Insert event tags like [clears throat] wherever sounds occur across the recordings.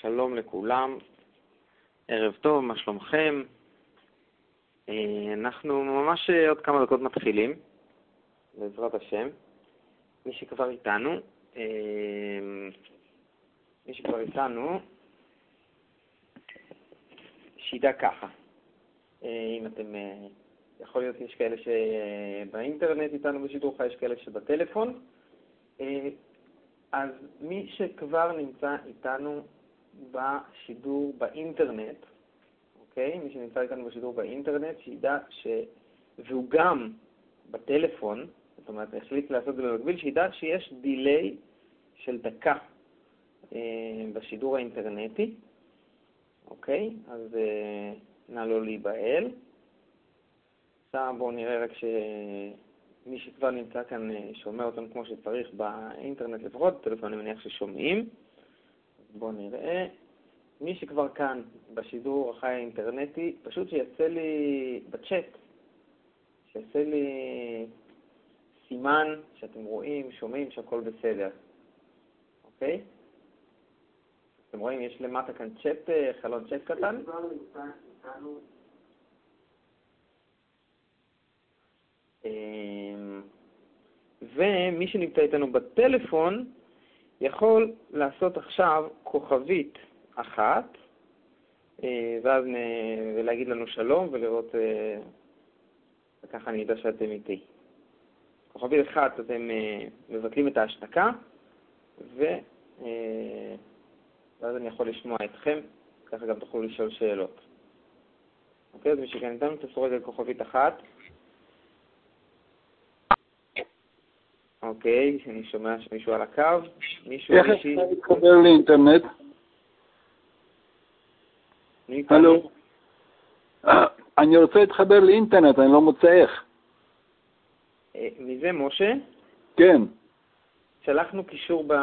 שלום לכולם, ערב טוב, מה שלומכם? אה, אנחנו ממש עוד כמה דקות מתחילים, בעזרת השם. מי שכבר איתנו, אה, מי שכבר איתנו, שידע ככה. אה, אם אתם, יכול להיות יש כאלה שבאינטרנט איתנו בשידור חי, יש כאלה שבטלפון. אז מי שכבר נמצא איתנו בשידור באינטרנט, אוקיי? מי שנמצא איתנו בשידור באינטרנט, שידע ש... והוא גם בטלפון, זאת אומרת, החליט לעשות את זה במקביל, שידע שיש דיליי של דקה אה, בשידור האינטרנטי, אוקיי? אז אה, נא לא להיבהל. עכשיו בואו נראה רק ש... מי שכבר נמצא כאן אה, שומע אותנו כמו שצריך באינטרנט לפחות, בטלפון אני מניח ששומעים. בואו נראה. מי שכבר כאן בשידור החי האינטרנטי, פשוט שיעשה לי בצ'אט, שיעשה לי סימן שאתם רואים, שומעים, שהכל בסדר, אוקיי? אתם רואים, יש למטה כאן צ'אט, אה, חלון צ'אט קטן. אמ, ומי שנמצא איתנו בטלפון יכול לעשות עכשיו כוכבית אחת, אה, ואז נ... ולהגיד לנו שלום ולראות, אה, וככה אני יודע שאתם איתי. כוכבית אחת אתם אה, מבטלים את ההשתקה, ו... ואז אני יכול לשמוע אתכם, ככה גם תוכלו לשאול שאלות. אוקיי, אז מי שכאן איתנו תעשו רגע כוכבית אחת. אוקיי, אני שומע שמישהו על הקו. מישהו, איך אפשר להתחבר לאינטרנט? הלו. [clears throat] אני רוצה להתחבר לאינטרנט, אני לא מוצא איך. אה, מי זה, משה? כן. שלחנו קישור ב...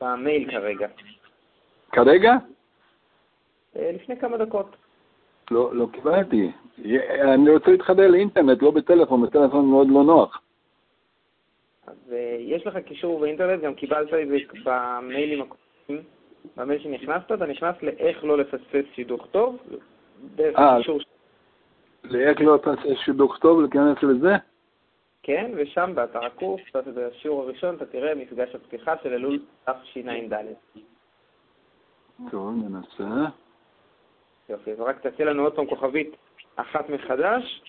במייל כרגע. כרגע? אה, לפני כמה דקות. לא, לא קיבלתי. אני רוצה להתחבר לאינטרנט, לא בטלפון, בטלפון מאוד לא נוח. אז יש לך קישור באינטרנט, גם קיבלת את זה במיילים הקודמים, במייל שנכנסת, אתה נכנס לאיך לא לפספס שידוך טוב, דרך אה, הקישור. לאיך לא לפספס שידוך טוב, להיכנס לזה? כן, ושם באתר הקורס, בשיעור הראשון, אתה תראה מפגש הפתיחה של אלול תשע"ד. טוב, ננסה. יופי, אז רק תעשה לנו עוד פעם כוכבית אחת מחדש.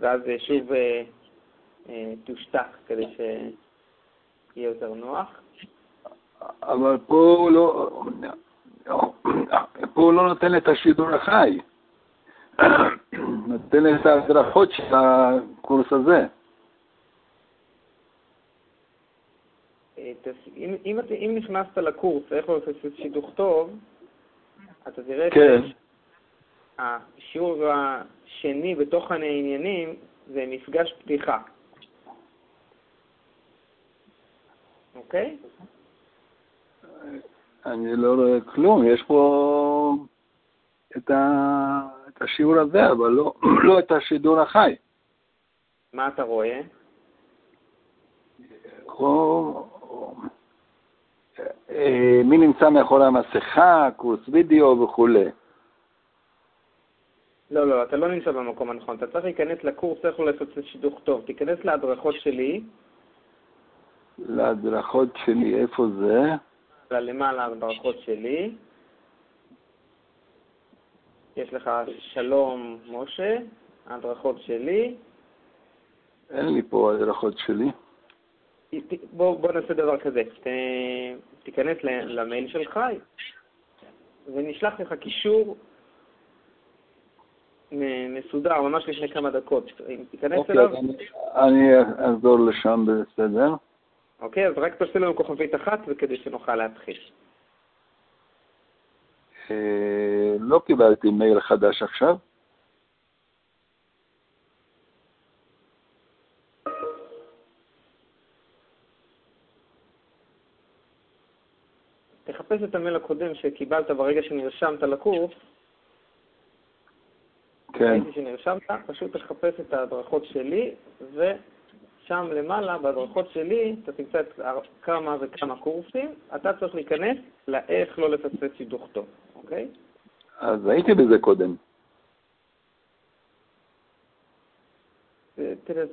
ואז שוב אה, אה, תושתק כדי שיהיה יותר נוח. אבל פה הוא לא, פה הוא לא נותן את השידור החי, נותן את ההדרכות של הקורס הזה. אה, אם, אם, אם נכנסת לקורס, איך לעשות שידוך טוב, אתה תראה כן. שהשיעור השני בתוך העניינים זה מפגש פתיחה. אוקיי? אני לא רואה כלום, יש פה את, ה... את השיעור הזה, אבל לא, [clears throat] לא את השידור החי. מה אתה רואה? אה, מי נמצא מאחורי המסכה, קורס וידאו וכולי. לא, לא, אתה לא נמצא במקום הנכון. אתה צריך להיכנס לקורס איך לעשות שידוך טוב. תיכנס להדרכות שלי, להדרכות שלי, איפה זה? למעלה ההדרכות שלי. יש לך שלום משה, ההדרכות שלי. אין לי פה הדרכות שלי. בוא, בוא נעשה דבר כזה, ת, תיכנס למייל שלך ונשלח לך קישור מסודר, ממש לפני כמה דקות. אם תיכנס אוקיי, אליו... אני, אני אחזור לשם בסדר. אוקיי, אז רק תעשה לנו כוכבית אחת וכדי שנוכל להתחיל. אה, לא קיבלתי מייל חדש עכשיו. תחפש את המייל הקודם שקיבלת ברגע שנרשמת לקורס. כן. ראיתי שנרשמת, פשוט תחפש את ההדרכות שלי, ו... שם למעלה, בהדרכות שלי, אתה תמצא את כמה וכמה קורסים, אתה צריך להיכנס לאיך לא לפספס שידוך טוב, אוקיי? אז הייתי בזה קודם.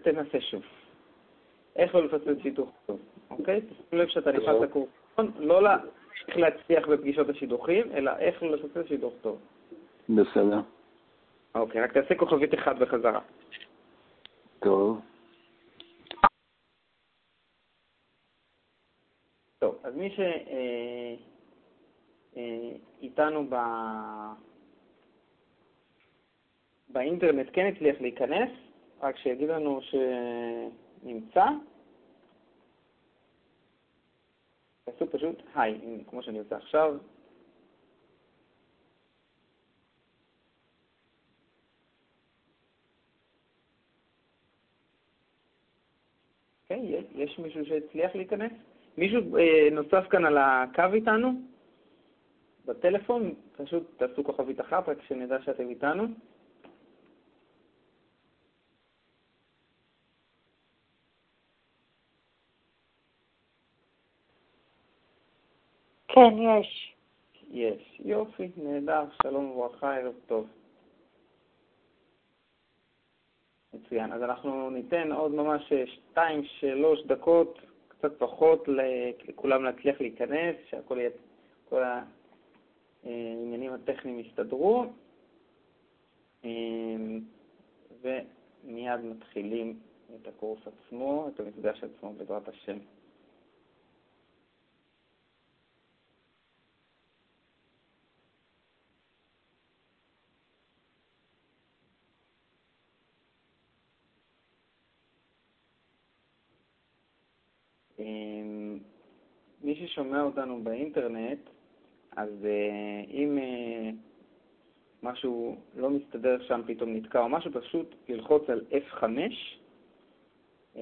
תנסה שוב. איך לא לפספס שידוך טוב, אוקיי? תשים לב שאתה נכנס לקורס, לא איך להצליח בפגישות השידוכים, אלא איך לא לפספס שידוך טוב. בסדר. אוקיי, רק תעשה כוכבית אחד בחזרה. טוב. טוב, אז מי שאיתנו ב... באינטרנט כן הצליח להיכנס, רק שיגיד לנו שנמצא. תעשו פשוט היי, כמו שאני עושה עכשיו. אוקיי, יש מישהו שהצליח להיכנס? מישהו אה, נוסף כאן על הקו איתנו? בטלפון? פשוט תעשו כוכבית אחת, רק שנדע שאתם איתנו. כן, יש. יש. יופי, נהדר, שלום וברכה, ערב טוב. מצוין. אז אנחנו ניתן עוד ממש שתיים, שלוש דקות, קצת פחות, לכולם להצליח להיכנס, שהכל יהיה, כל העניינים הטכניים יסתדרו. ומיד מתחילים את הקורס עצמו, את המפגש עצמו בעזרת השם. מי ששומע אותנו באינטרנט, אז uh, אם uh, משהו לא מסתדר שם, פתאום נתקע או משהו, פשוט ללחוץ על F5, um,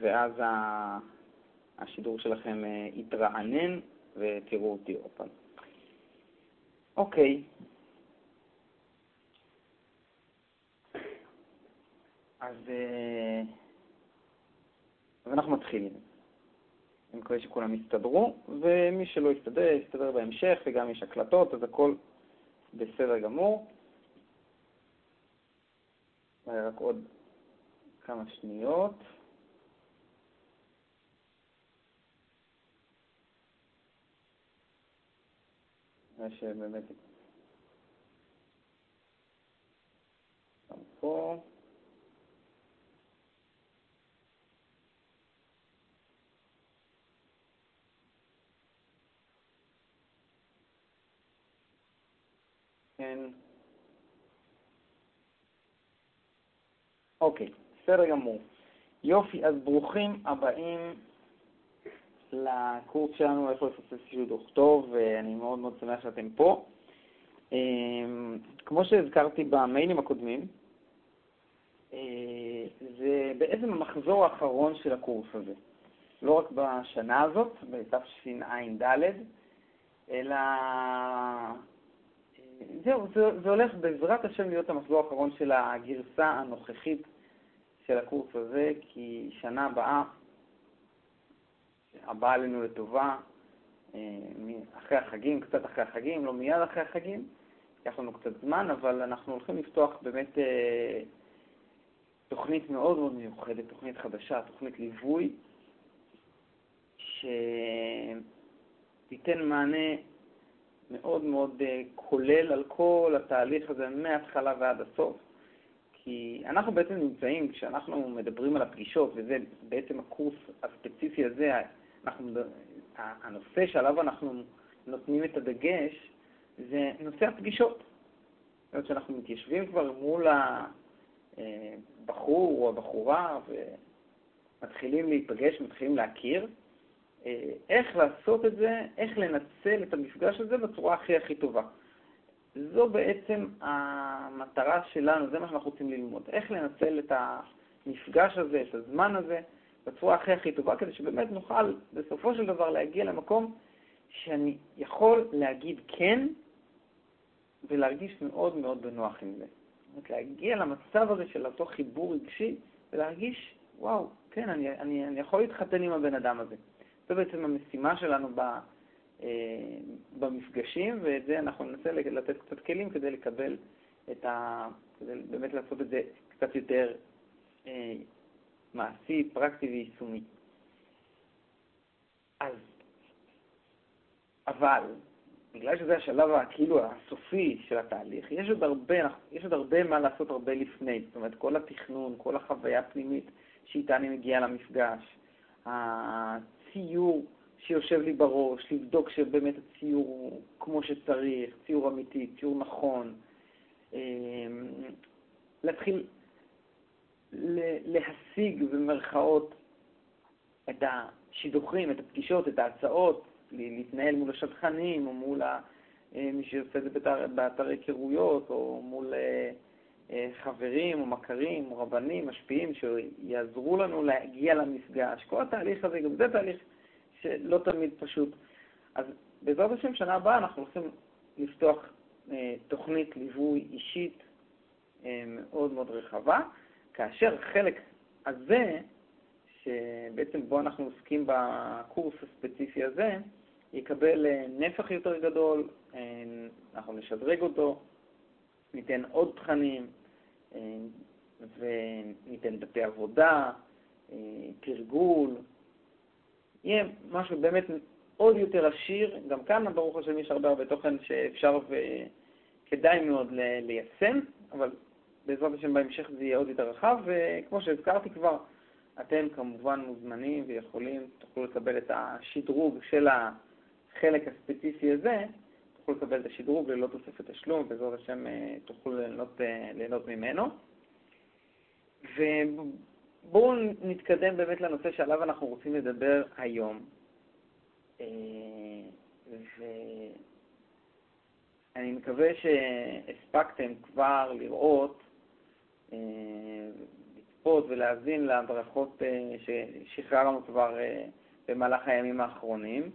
ואז. השידור שלכם uh, יתרענן ותראו אותי עוד פעם. אוקיי. אז, אז אנחנו מתחילים. אני מקווה שכולם יסתדרו, ומי שלא יסתדר, יסתדר בהמשך, וגם יש הקלטות, אז הכל בסדר גמור. רק עוד כמה שניות. שבאמת... פה. אוקיי, בסדר גמור. יופי, אז ברוכים הבאים לקורס שלנו איפה לפספס שידוך טוב, ואני מאוד מאוד שמח שאתם פה. אמ, כמו שהזכרתי במיילים הקודמים, אה, זה בעצם המחזור האחרון של הקורס הזה. לא רק בשנה הזאת, בתשע"ד, אלא זהו, זה, זה הולך בעזרת השם להיות המחזור האחרון של הגרסה הנוכחית של הקורס הזה, כי שנה הבאה, הבאה עלינו לטובה, אה, אחרי החגים, קצת אחרי החגים, לא מיד אחרי החגים, ייקח לנו קצת זמן, אבל אנחנו הולכים לפתוח באמת אה, תוכנית מאוד מאוד מיוחדת, תוכנית חדשה, תוכנית ליווי, שתיתן מענה מאוד מאוד אה, כולל על כל התהליך הזה מההתחלה ועד הסוף. כי אנחנו בעצם נמצאים, כשאנחנו מדברים על הפגישות, וזה בעצם הקורס הספציפי הזה, אנחנו, הנושא שעליו אנחנו נותנים את הדגש, זה נושא הפגישות. זאת אומרת שאנחנו מתיישבים כבר מול הבחור או הבחורה ומתחילים להיפגש, מתחילים להכיר, אה, איך לעשות את זה, איך לנצל את המפגש הזה בצורה הכי הכי טובה. זו בעצם המטרה שלנו, זה מה שאנחנו רוצים ללמוד. איך לנצל את המפגש הזה, את הזמן הזה, בצורה הכי הכי טובה, כדי שבאמת נוכל בסופו של דבר להגיע למקום שאני יכול להגיד כן ולהרגיש מאוד מאוד בנוח עם זה. זאת אומרת, להגיע למצב הזה של אותו חיבור רגשי ולהרגיש וואו, כן, אני, אני, אני יכול להתחתן עם הבן אדם הזה. זו בעצם המשימה שלנו ב, אה, במפגשים, ואת זה אנחנו ננסה לתת קצת כלים כדי לקבל את ה... כדי באמת לעשות את זה קצת יותר אה, מעשי, פרקטי ויישומי. אז, אבל, בגלל שזה השלב כאילו הסופי של התהליך, יש עוד הרבה, יש עוד הרבה מה לעשות הרבה לפני. זאת אומרת, כל התכנון, כל החוויה הפנימית שאיתה אני מגיע למפגש, הציור שיושב לי בראש, לבדוק שבאמת הציור הוא כמו שצריך, ציור אמיתי, ציור נכון, אמ, להתחיל להשיג במרכאות את השידוכים, את הפגישות, את ההצעות, להתנהל מול השטחנים או מול אה, מי שעושה את זה באתר היכרויות או מול אה, חברים או מכרים או רבנים, משפיעים, שיעזרו לנו להגיע למפגש. כל התהליך הזה, גם זה תהליך שלא תמיד פשוט. אז בעזרת השם, שנה הבאה אנחנו הולכים לפתוח תוכנית ליווי אישית מאוד מאוד רחבה, כאשר החלק הזה, שבעצם בו אנחנו עוסקים בקורס הספציפי הזה, יקבל אה, נפח יותר גדול, אה, אנחנו נשדרג אותו, ניתן עוד תכנים, אה, וניתן דפי עבודה, תרגול, יהיה משהו באמת עוד יותר עשיר. גם כאן, ברוך השם, יש הרבה הרבה תוכן שאפשר וכדאי מאוד ליישם, אבל בעזרת השם בהמשך זה יהיה עוד יותר רחב, וכמו שהזכרתי כבר, אתם כמובן מוזמנים ויכולים, תוכלו לקבל את השדרוג של החלק הספציפי הזה, תוכלו לקבל את השדרוג ללא תוספת תשלום, ובעזרת השם אה, תוכלו ליהנות, אה, ליהנות ממנו. ובואו נתקדם באמת לנושא שעליו אנחנו רוצים לדבר היום. אה, ואני מקווה שהספקתם כבר לראות לצפות ולהאזין להדרכות ששחררנו כבר במהלך הימים האחרונים,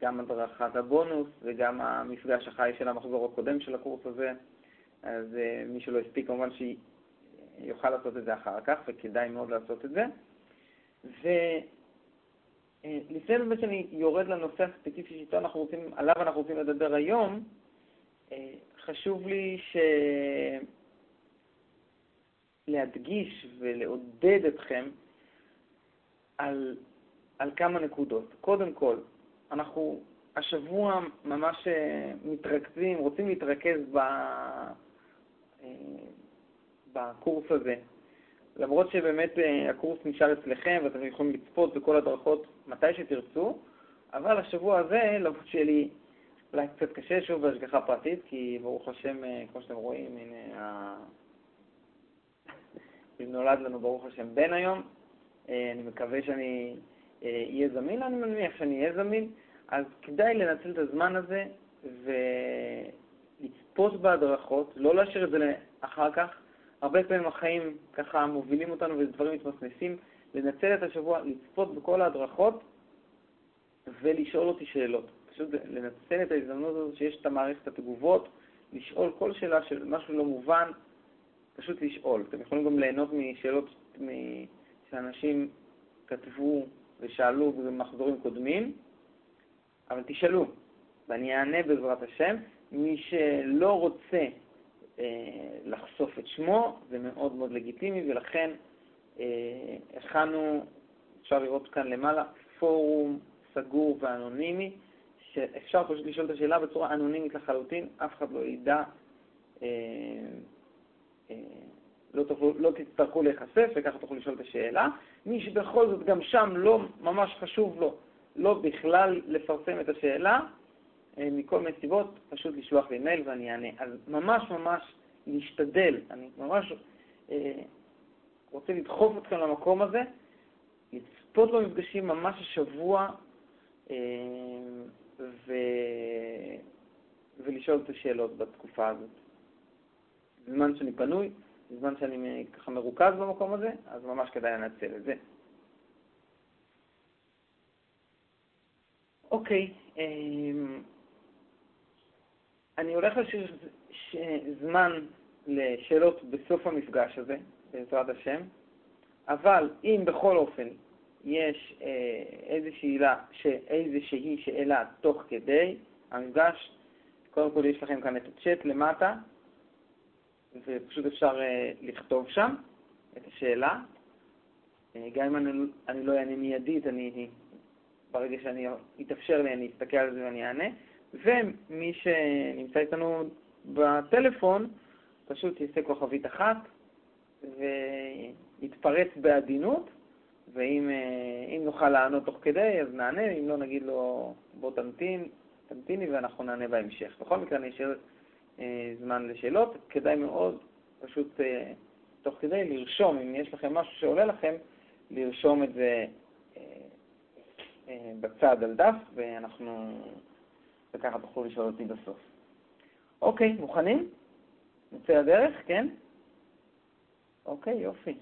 גם הדרכת הבונוס וגם המפגש החי של המחזור הקודם של הקורס הזה, אז אה, מי שלא הספיק כמובן שיוכל לעשות את זה אחר כך, וכדאי מאוד לעשות את זה. ולפני באמת שאני יורד לנושא הספציפי שאיתו אנחנו רוצים, עליו אנחנו רוצים לדבר היום, חשוב לי ש... להדגיש ולעודד אתכם על, על כמה נקודות. קודם כל, אנחנו השבוע ממש אה, מתרכזים, רוצים להתרכז ב, אה, בקורס הזה. למרות שבאמת אה, הקורס נשאר אצלכם ואתם יכולים לצפות בכל הדרכות מתי שתרצו, אבל השבוע הזה, למרות שיהיה לי אולי קצת קשה שוב בהשגחה פרטית, כי ברוך השם, כמו שאתם רואים, הנה נולד לנו ברוך השם בן היום. אני מקווה שאני אה, אהיה זמין, אני מניח שאני אהיה זמין, אז כדאי לנצל את הזמן הזה ולצפות בהדרכות, לא להשאיר את זה לאחר כך. הרבה פעמים החיים ככה מובילים אותנו ודברים מתמסמסים. לנצל את השבוע, לצפות בכל ההדרכות ולשאול אותי שאלות. פשוט לנצל את ההזדמנות הזאת שיש את המערכת התגובות, לשאול כל שאלה של משהו לא מובן, פשוט לשאול. אתם יכולים גם ליהנות משאלות שאנשים כתבו ושאלו במחזורים קודמים, אבל תשאלו, ואני אענה בעזרת השם. מי שלא רוצה אה, לחשוף את שמו, זה מאוד מאוד לגיטימי, ולכן אה, הכנו, אפשר לראות כאן למעלה, פורום סגור ואנונימי, שאפשר פשוט לשאול את השאלה בצורה אנונימית לחלוטין, אף אחד לא ידע אה, אה, לא, תוכלו, לא תצטרכו להיחשף וככה תוכלו לשאול את השאלה. מי שבכל זאת גם שם לא ממש חשוב לו לא בכלל לפרסם את השאלה, אה, מכל מיני סיבות, פשוט לשלוח לי מייל ואני אענה. אז ממש ממש להשתדל, אני ממש אה, רוצה לדחוף אתכם למקום הזה, לצפות במפגשים ממש השבוע אה, ו... ולשאול את השאלות בתקופה הזאת. בזמן שאני פנוי, בזמן שאני ככה מרוכז במקום הזה, אז ממש כדאי לנצל את זה. אוקיי, אמ, אני הולך לשיר זמן לשאלות בסוף המפגש הזה, בעזרת השם. אבל אם בכל אופן יש אה, איזושהי, שאלה תוך כדי המפגש, קודם כל יש לכם כאן את הצ'אט למטה, ופשוט אפשר אה, לכתוב שם את השאלה. אה, גם אם אני, אני לא אענה מיידית, אני, ברגע שאני אתאפשר לי, אני אסתכל על זה ואני אענה. ומי שנמצא איתנו בטלפון, פשוט יעשה כוכבית אחת ויתפרץ בעדינות, ואם אה, נוכל לענות תוך כדי, אז נענה, אם לא, נגיד לו, בוא תמתין, תמתיני ואנחנו נענה בהמשך. בכל מקרה, אני אשאר אה, זמן לשאלות. כדאי מאוד פשוט אה, תוך כדי לרשום, אם יש לכם משהו שעולה לכם, לרשום את זה בצד על דף, ואנחנו, וככה תוכלו לשאול אותי בסוף. אוקיי, מוכנים? נצא לדרך, כן? אוקיי, יופי.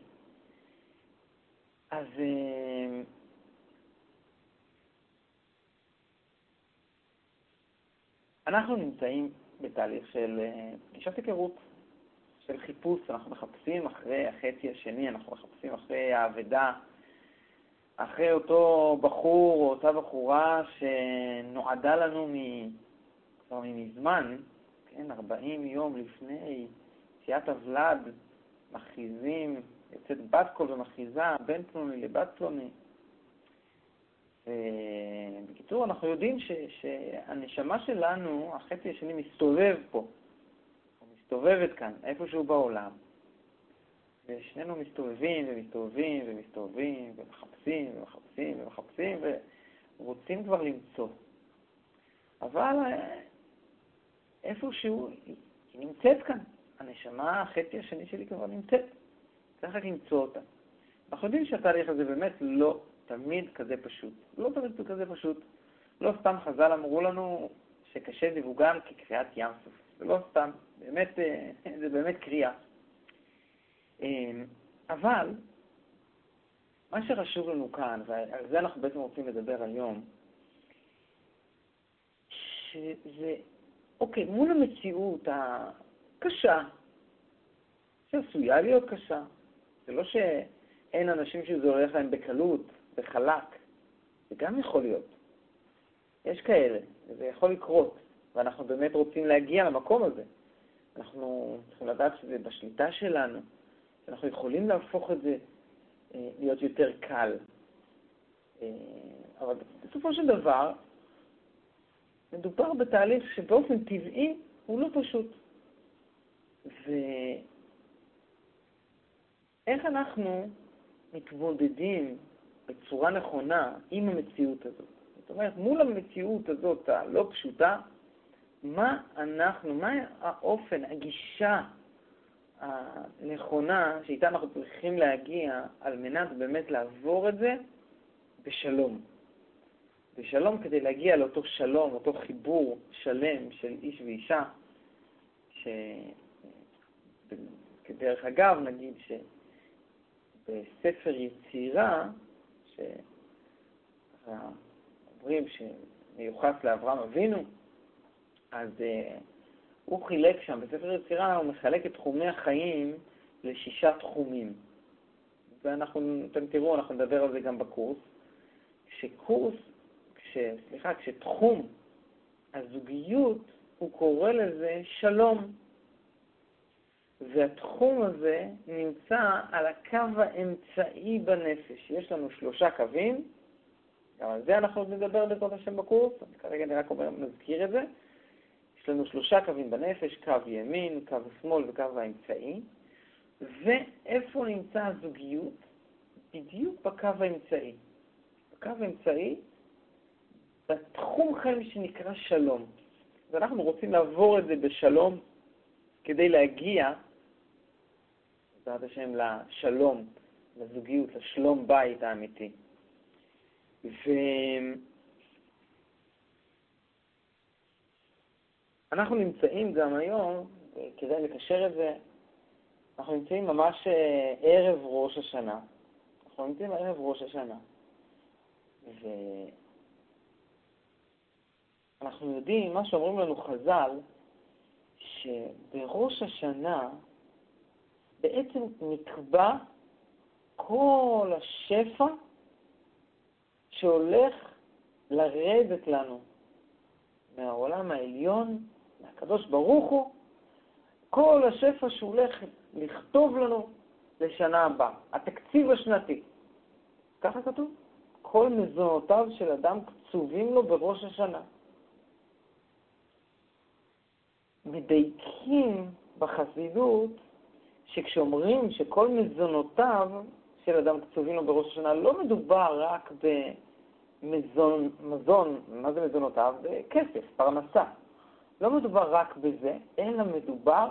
אז אה, אנחנו נמצאים בתהליך של אה, פגישת היכרות, של חיפוש, אנחנו מחפשים אחרי החצי השני, אנחנו מחפשים אחרי האבדה, אחרי אותו בחור או אותה בחורה שנועדה לנו כבר מזמן, כן, 40 יום לפני יציאת הוולד, מכריזים, יוצאת בת קול ומכריזה בין פלוני לבת פלוני. בקיצור, אנחנו יודעים ש, שהנשמה שלנו, החצי השני מסתובב פה, מסתובבת כאן, איפשהו בעולם, ושנינו מסתובבים ומסתובבים ומסתובבים ומחפשים ומחפשים ומחפשים ורוצים כבר למצוא. אבל אה, איפשהו היא נמצאת כאן. הנשמה, החצי השני שלי כבר נמצאת. צריך רק למצוא אותה. אנחנו יודעים שהתהליך הזה באמת לא תמיד כזה פשוט. לא תמיד כזה פשוט. לא סתם חז"ל אמרו לנו שקשה דיווגן כקריאת ים סוף. זה לא סתם, באמת, אה, זה באמת קריאה. אה, אבל מה שחשוב לנו כאן, ועל זה אנחנו בעצם רוצים לדבר היום, שזה, אוקיי, מול המציאות הקשה, שעשויה להיות קשה, זה לא שאין אנשים שזה הולך להם בקלות, בחלק, זה גם יכול להיות. יש כאלה, וזה יכול לקרות, ואנחנו באמת רוצים להגיע למקום הזה. אנחנו צריכים לדעת שזה בשליטה שלנו, שאנחנו יכולים להפוך את זה אה, להיות יותר קל. אה, אבל בסופו של דבר, מדובר בתהליך שבאופן טבעי הוא לא פשוט. ואיך אנחנו מתמודדים בצורה נכונה עם המציאות הזאת? זאת אומרת, מול המציאות הזאת הלא פשוטה, מה אנחנו, מה האופן, הגישה הנכונה שאיתה אנחנו צריכים להגיע על מנת באמת לעבור את זה בשלום. בשלום כדי להגיע לאותו שלום, אותו חיבור שלם של איש ואישה, שכדרך אגב, נגיד שבספר יצירה, שאומרים שמיוחס לאברהם אבינו, אז uh, הוא חילק שם, בספר יצירה הוא מחלק את תחומי החיים לשישה תחומים. ואנחנו, אתם תראו, אנחנו נדבר על זה גם בקורס. כשקורס, כש, סליחה, כשתחום הזוגיות, הוא קורא לזה שלום. והתחום הזה נמצא על הקו האמצעי בנפש. יש לנו שלושה קווים, גם על זה אנחנו עוד נדבר בעזרת השם בקורס, כרגע אני רק אומר, נזכיר את זה. לנו שלושה קווים בנפש, קו ימין, קו שמאל וקו האמצעי. ואיפה נמצא הזוגיות? בדיוק בקו האמצעי. בקו האמצעי, בתחום חיים שנקרא שלום. ואנחנו רוצים לעבור את זה בשלום כדי להגיע, בעזרת השם, לשלום, לזוגיות, לשלום בית האמיתי. ואנחנו נמצאים גם היום, כדאי לקשר את זה, אנחנו נמצאים ממש אה, ערב ראש השנה. אנחנו נמצאים ערב ראש השנה. ואנחנו יודעים, מה שאומרים לנו חז"ל, שבראש השנה בעצם נקבע כל השפע שהולך לרדת לנו מהעולם העליון, מהקדוש ברוך הוא, כל השפע שהולך לכתוב לנו לשנה הבאה, התקציב השנתי. ככה כתוב. כל מזונותיו של אדם קצובים לו בראש השנה. מדייקים בחסידות שכשאומרים שכל מזונותיו של אדם קצובים לו בראש השנה, לא מדובר רק במזון, מזון, מה זה מזונותיו? כסף, פרנסה. לא מדובר רק בזה, אלא מדובר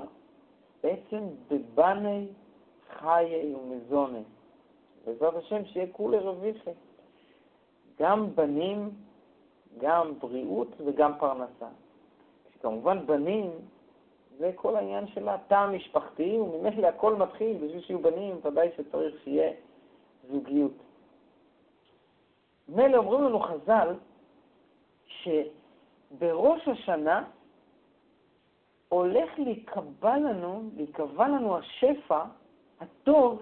בעצם בבני חיי ומזוני. בעזרת השם שיהיה כולי רוויחי. גם בנים, גם בריאות וגם פרנסה. כמובן בנים זה כל העניין של התא המשפחתי, וממילא הכל מתחיל, בשביל שיהיו בנים, ודאי שצריך שיהיה זוגיות. מילא אומרים לנו חז"ל, שבראש השנה הולך להיקבע לנו, להיקבע לנו השפע הטוב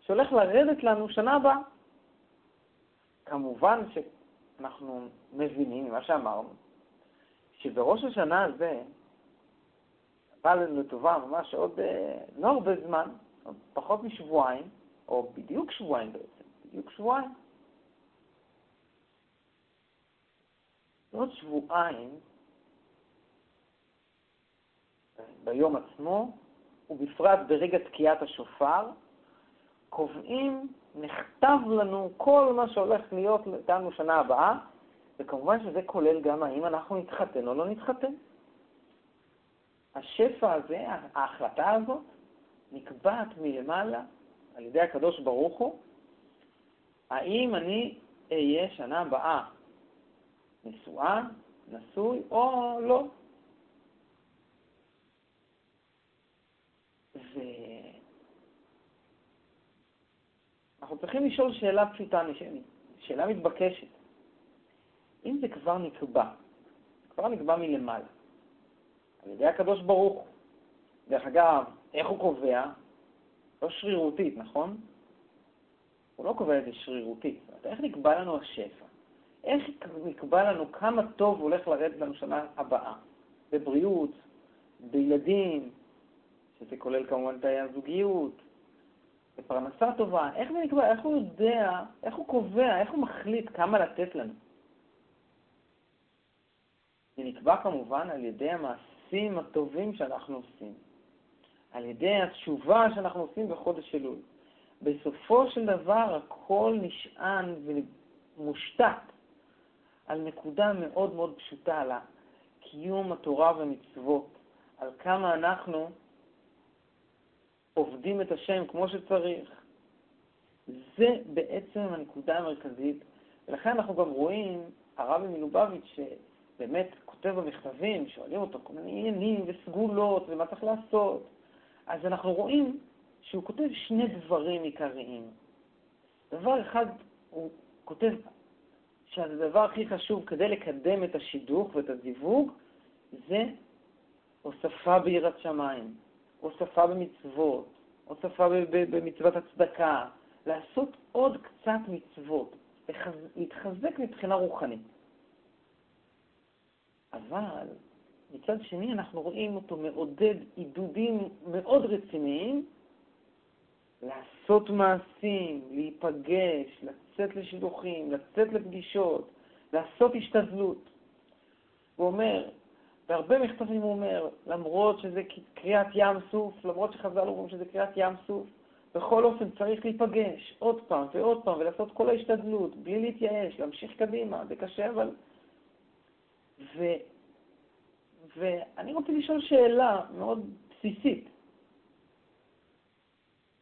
שהולך לרדת לנו שנה הבאה. כמובן שאנחנו מבינים ממה שאמרנו, שבראש השנה הזה, בא לנו לטובה ממש עוד אה, לא הרבה זמן, פחות משבועיים, או בדיוק שבועיים בעצם, בדיוק שבועיים. עוד שבועיים, ביום עצמו, ובפרט ברגע תקיעת השופר, קובעים, נכתב לנו כל מה שהולך להיות איתנו שנה הבאה, וכמובן שזה כולל גם האם אנחנו נתחתן או לא נתחתן. השפע הזה, ההחלטה הזאת, נקבעת מלמעלה על ידי הקדוש ברוך הוא, האם אני אהיה שנה הבאה נשואה, נשוי או לא. ואנחנו צריכים לשאול שאלה פשוטה, שאלה מתבקשת. אם זה כבר נקבע, כבר נקבע מלמעלה, על ידי הקדוש ברוך דרך אגב, איך הוא קובע? לא שרירותית, נכון? הוא לא קובע את זה שרירותית. איך נקבע לנו השפע? איך נקבע לנו כמה טוב הולך לרדת לנו שנה הבאה? בבריאות, בילדים, שזה כולל כמובן את הזוגיות, בפרנסה טובה. איך זה נקבע? איך הוא יודע, איך הוא קובע, איך הוא מחליט כמה לתת לנו? זה נקבע כמובן על ידי המעשים הטובים שאנחנו עושים, על ידי התשובה שאנחנו עושים בחודש אלול. בסופו של דבר הכל נשען ומושתת על נקודה מאוד מאוד פשוטה, על קיום התורה ומצוות, על כמה אנחנו עובדים את השם כמו שצריך. זה בעצם הנקודה המרכזית, ולכן אנחנו גם רואים, הרבי מלובביץ', שבאמת כותב במכתבים, שואלים אותו כל מיני עניינים וסגולות ומה צריך לעשות, אז אנחנו רואים שהוא כותב שני דברים עיקריים. דבר אחד, הוא כותב שהדבר הכי חשוב כדי לקדם את השידוך ואת הזיווג זה הוספה ביראת שמיים, הוספה במצוות, הוספה במצוות הצדקה, לעשות עוד קצת מצוות, להתחזק מבחינה רוחנית. אבל מצד שני אנחנו רואים אותו מעודד עידודים מאוד רציניים לעשות מעשים, להיפגש, לצאת לשידוכים, לצאת לפגישות, לעשות השתדלות. הוא אומר, בהרבה מכתבים הוא אומר, למרות שזה קריאת ים סוף, למרות שחז"ל אומרים שזה קריאת ים סוף, בכל אופן צריך להיפגש עוד פעם ועוד פעם ולעשות כל ההשתדלות, בלי להתייאש, להמשיך קדימה, זה קשה אבל... ו... ואני רוצה לשאול שאלה מאוד בסיסית.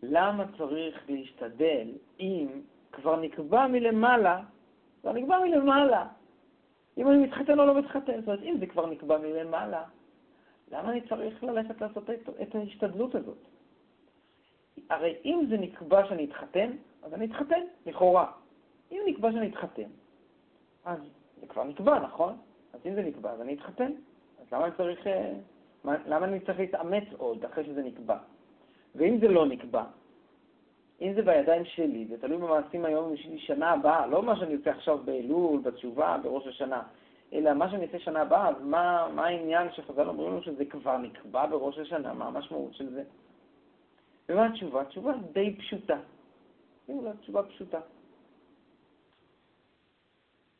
למה צריך להשתדל אם כבר נקבע מלמעלה, כבר נקבע מלמעלה, אם אני מתחתן או לא מתחתן? זאת אומרת, אם זה כבר נקבע מלמעלה, למה אני צריך ללכת לעשות את, ההשתדלות הזאת? הרי אם זה נקבע שאני אתחתן, אז אני אתחתן, לכאורה. אם נקבע שאני אתחתן, אז זה כבר נקבע, נכון? אז אם זה נקבע, אז אני אתחתן. אז למה אני צריך, אה, למה אני צריך להתאמץ עוד אחרי שזה נקבע? ואם זה לא נקבע, אם זה בידיים שלי, זה תלוי במעשים היום בשבילי שנה הבאה, לא מה שאני עושה עכשיו באלול, בתשובה, בראש השנה, אלא מה שאני אעשה שנה הבאה, אז מה, מה העניין שחז"ל אומרים לנו שזה כבר נקבע בראש השנה, מה המשמעות של זה? ומה התשובה? תשובה די פשוטה. שימו לב, תשובה פשוטה.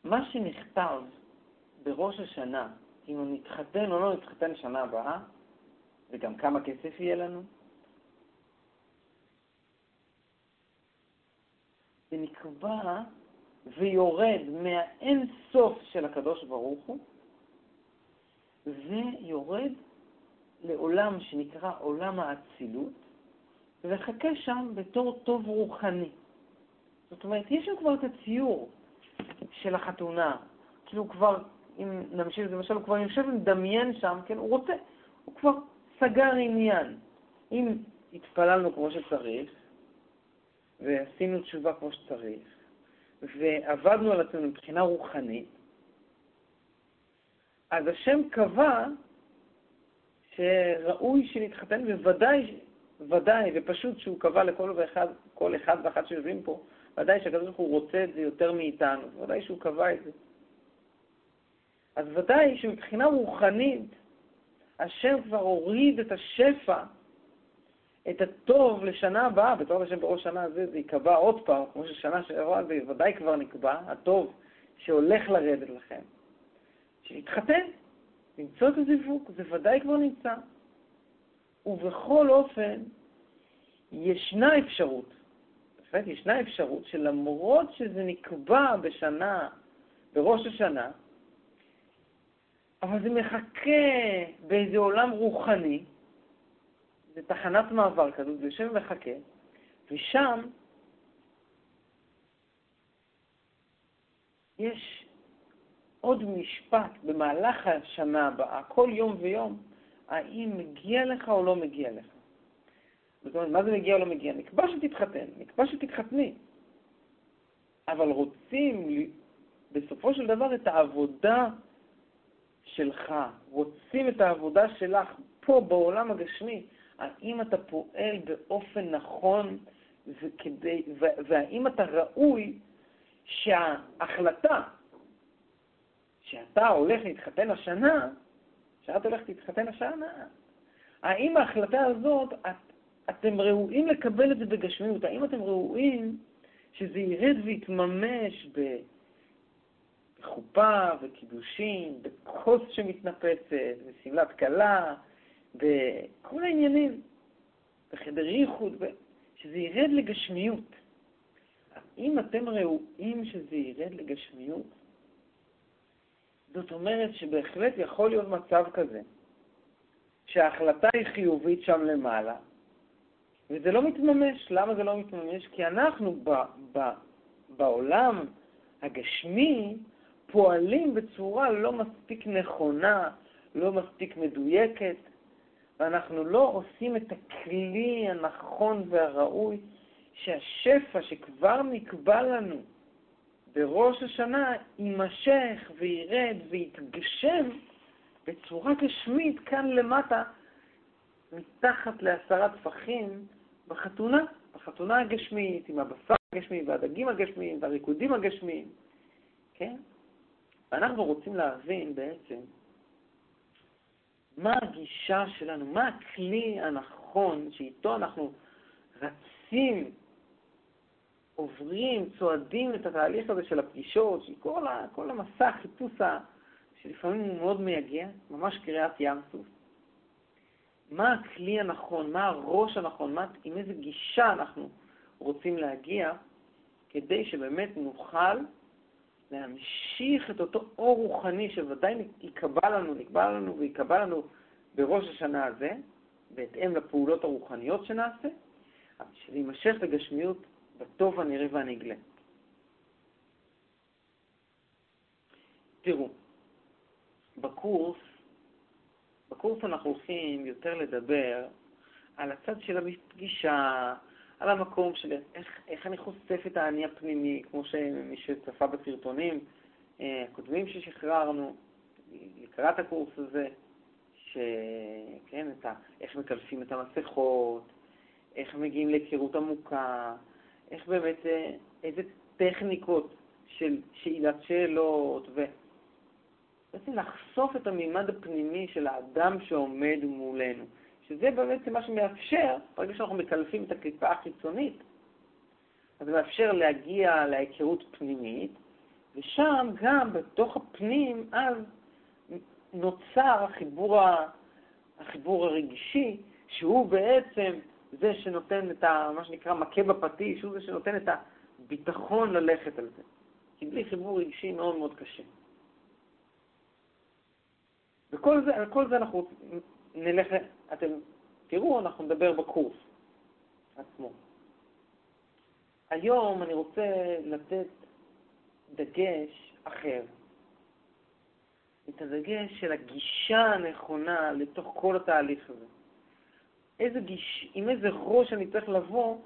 מה שנכתב בראש השנה, אם הוא נתחתן או לא נתחתן שנה הבאה, וגם כמה כסף יהיה לנו, זה נקבע ויורד מהאין סוף של הקדוש ברוך הוא, ויורד לעולם שנקרא עולם האצילות, ומחכה שם בתור טוב רוחני. זאת אומרת, יש שם כבר את הציור של החתונה, כאילו כבר, אם נמשיך למשל, הוא כבר יושב ומדמיין שם, כן, הוא רוצה, הוא כבר סגר עניין. אם התפללנו כמו שצריך, ועשינו תשובה כמו שצריך, ועבדנו על עצמנו מבחינה רוחנית, אז השם קבע שראוי שנתחתן, וודאי, ודאי, ופשוט שהוא קבע לכל ואחד, כל אחד ואחת שיושבים פה, ודאי שהקדוש ברוך הוא רוצה את זה יותר מאיתנו, ודאי שהוא קבע את זה. אז ודאי שמבחינה רוחנית, השם כבר הוריד את השפע את הטוב לשנה הבאה, בתור השם בראש שנה הזה זה ייקבע עוד פעם, כמו ששנה שעברה זה ודאי כבר נקבע, הטוב שהולך לרדת לכם. שיתחתן, למצוא את הזיווג, זה ודאי כבר נמצא. ובכל אופן, ישנה אפשרות, בהחלט ישנה אפשרות שלמרות שזה נקבע בשנה, בראש השנה, אבל זה מחכה באיזה עולם רוחני, זה תחנת מעבר כזאת, זה יושב ומחכה, ושם יש עוד משפט במהלך השנה הבאה, כל יום ויום, האם מגיע לך או לא מגיע לך. זאת אומרת, מה זה מגיע או לא מגיע? נקבע שתתחתן, נקבע שתתחתני, אבל רוצים בסופו של דבר את העבודה שלך, רוצים את העבודה שלך פה בעולם הגשמי, האם אתה פועל באופן נכון וכדי, והאם אתה ראוי שההחלטה שאתה הולך להתחתן השנה, שאת הולכת להתחתן השנה, האם ההחלטה הזאת, את, אתם ראויים לקבל את זה בגשמיות? האם אתם ראויים שזה ירד ויתממש בחופה וקידושין, בכוס שמתנפצת, בשמלת כלה, בכל העניינים, בחדר ייחוד, שזה ירד לגשמיות. אם אתם ראויים שזה ירד לגשמיות, זאת אומרת שבהחלט יכול להיות מצב כזה, שההחלטה היא חיובית שם למעלה, וזה לא מתממש. למה זה לא מתממש? כי אנחנו ב, ב, בעולם הגשמי פועלים בצורה לא מספיק נכונה, לא מספיק מדויקת, ואנחנו לא עושים את הכלי הנכון והראוי שהשפע שכבר נקבע לנו בראש השנה יימשך וירד ויתגשם בצורה גשמית כאן למטה, מתחת לעשרה טפחים בחתונה, בחתונה הגשמית, עם הבשר הגשמי והדגים הגשמיים והריקודים הגשמיים, כן? ואנחנו רוצים להבין בעצם מה הגישה שלנו, מה הכלי הנכון שאיתו אנחנו רצים, עוברים, צועדים את התהליך הזה של הפגישות, של כל, ה, כל המסע החיפוש שלפעמים הוא מאוד מייגע, ממש קריאת ים סוף. מה הכלי הנכון, מה הראש הנכון, מה, עם איזה גישה אנחנו רוצים להגיע, כדי שבאמת נוכל להמשיך את אותו אור רוחני שוודאי ייקבע לנו, נקבע לנו ויקבע לנו בראש השנה הזה, בהתאם לפעולות הרוחניות שנעשה, אבל שיימשך בגשמיות בטוב הנראה והנגלה. תראו, בקורס, בקורס אנחנו הולכים יותר לדבר על הצד של הפגישה, על המקום של איך, איך אני חושף את האני הפנימי, כמו שמי שצפה בסרטונים אה, הקודמים ששחררנו, לקראת הקורס הזה, שכן, את ה, איך מקלפים את המסכות, איך מגיעים להיכרות עמוקה, איך באמת, אה, איזה טכניקות של שאלת שאלות, ובעצם לחשוף את המימד הפנימי של האדם שעומד מולנו, שזה בעצם מה שמאפשר, ברגע שאנחנו מקלפים את הקליפה החיצונית, אז זה מאפשר להגיע להיכרות פנימית, ושם גם בתוך הפנים, אז נוצר החיבור, החיבור הרגשי, שהוא בעצם זה שנותן את ה, מה שנקרא מכה בפטיש, הוא זה שנותן את הביטחון ללכת על זה. כי בלי חיבור רגשי מאוד מאוד קשה. וכל זה, על כל זה אנחנו נלך, אתם תראו, אנחנו נדבר בקורס עצמו. היום אני רוצה לתת דגש אחר. את הדגש של הגישה הנכונה לתוך כל התהליך הזה. איזה גיש, עם איזה ראש אני צריך לבוא,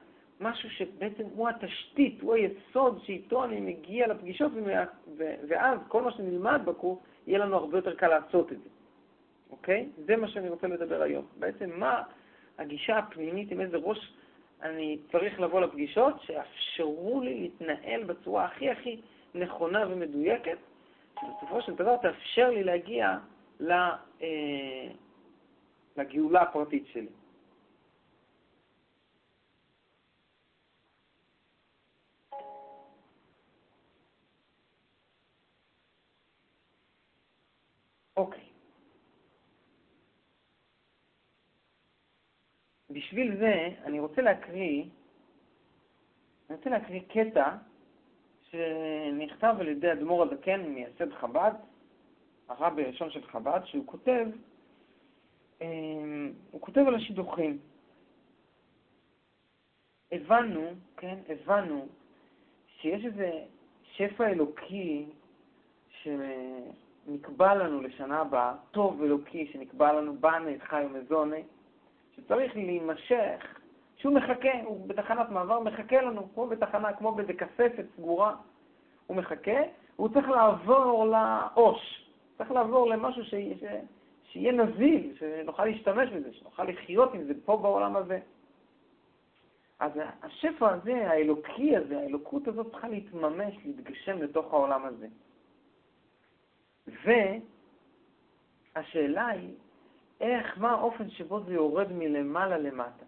משהו שבעצם הוא התשתית, הוא היסוד שאיתו אני מגיע לפגישות, ואז כל מה שנלמד בקורס, יהיה לנו הרבה יותר קל לעשות את זה. אוקיי? זה מה שאני רוצה לדבר היום. בעצם מה הגישה הפנימית, עם איזה ראש אני צריך לבוא לפגישות, שיאפשרו לי להתנהל בצורה הכי הכי נכונה ומדויקת, שבסופו של דבר תאפשר לי להגיע אה, לגאולה הפרטית שלי. בשביל זה אני רוצה להקריא, אני רוצה להקריא קטע שנכתב על ידי אדמו"ר הזקן, מייסד חב"ד, הרבי הראשון של חב"ד, שהוא כותב, אמ, הוא כותב על השידוכים. הבנו, כן, הבנו שיש איזה שפע אלוקי שנקבע לנו לשנה הבאה, טוב אלוקי שנקבע לנו, בנה, חי ומזוני, שצריך להימשך שהוא מחכה, הוא בתחנת מעבר מחכה לנו, כמו בתחנה, כמו באיזה כספת סגורה, הוא מחכה, הוא צריך לעבור לעו"ש, צריך לעבור למשהו ש... ש... שיהיה נזיל, שנוכל להשתמש בזה, שנוכל לחיות עם זה פה בעולם הזה. אז השפע הזה, האלוקי הזה, האלוקות הזאת צריכה להתממש, להתגשם לתוך העולם הזה. והשאלה היא, איך, מה האופן שבו זה יורד מלמעלה למטה.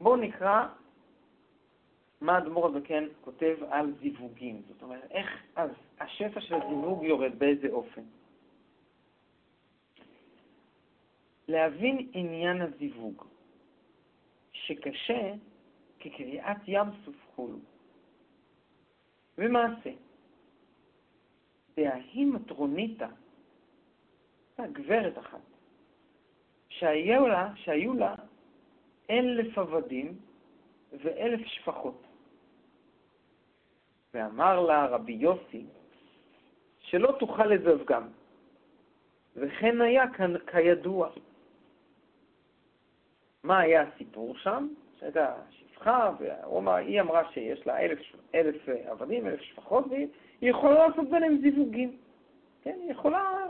בואו נקרא מה אדמו"ר הזקן כותב על זיווגים. זאת אומרת, איך אז השפע של הזיווג יורד, באיזה אופן. להבין עניין הזיווג, שקשה כקריאת ים סוף חולו. ומעשה, דהי מטרוניתא, גברת אחת, שהיו לה, שהיו לה אלף עבדים ואלף שפחות. ואמר לה רבי יוסי, שלא תוכל לזווגם, וכן היה כאן כידוע. מה היה הסיפור שם? שהייתה שפחה, והיא אמרה שיש לה אלף, אלף עבדים, אלף שפחות, והיא יכולה לעשות ביניהם זיווגים. כן, היא יכולה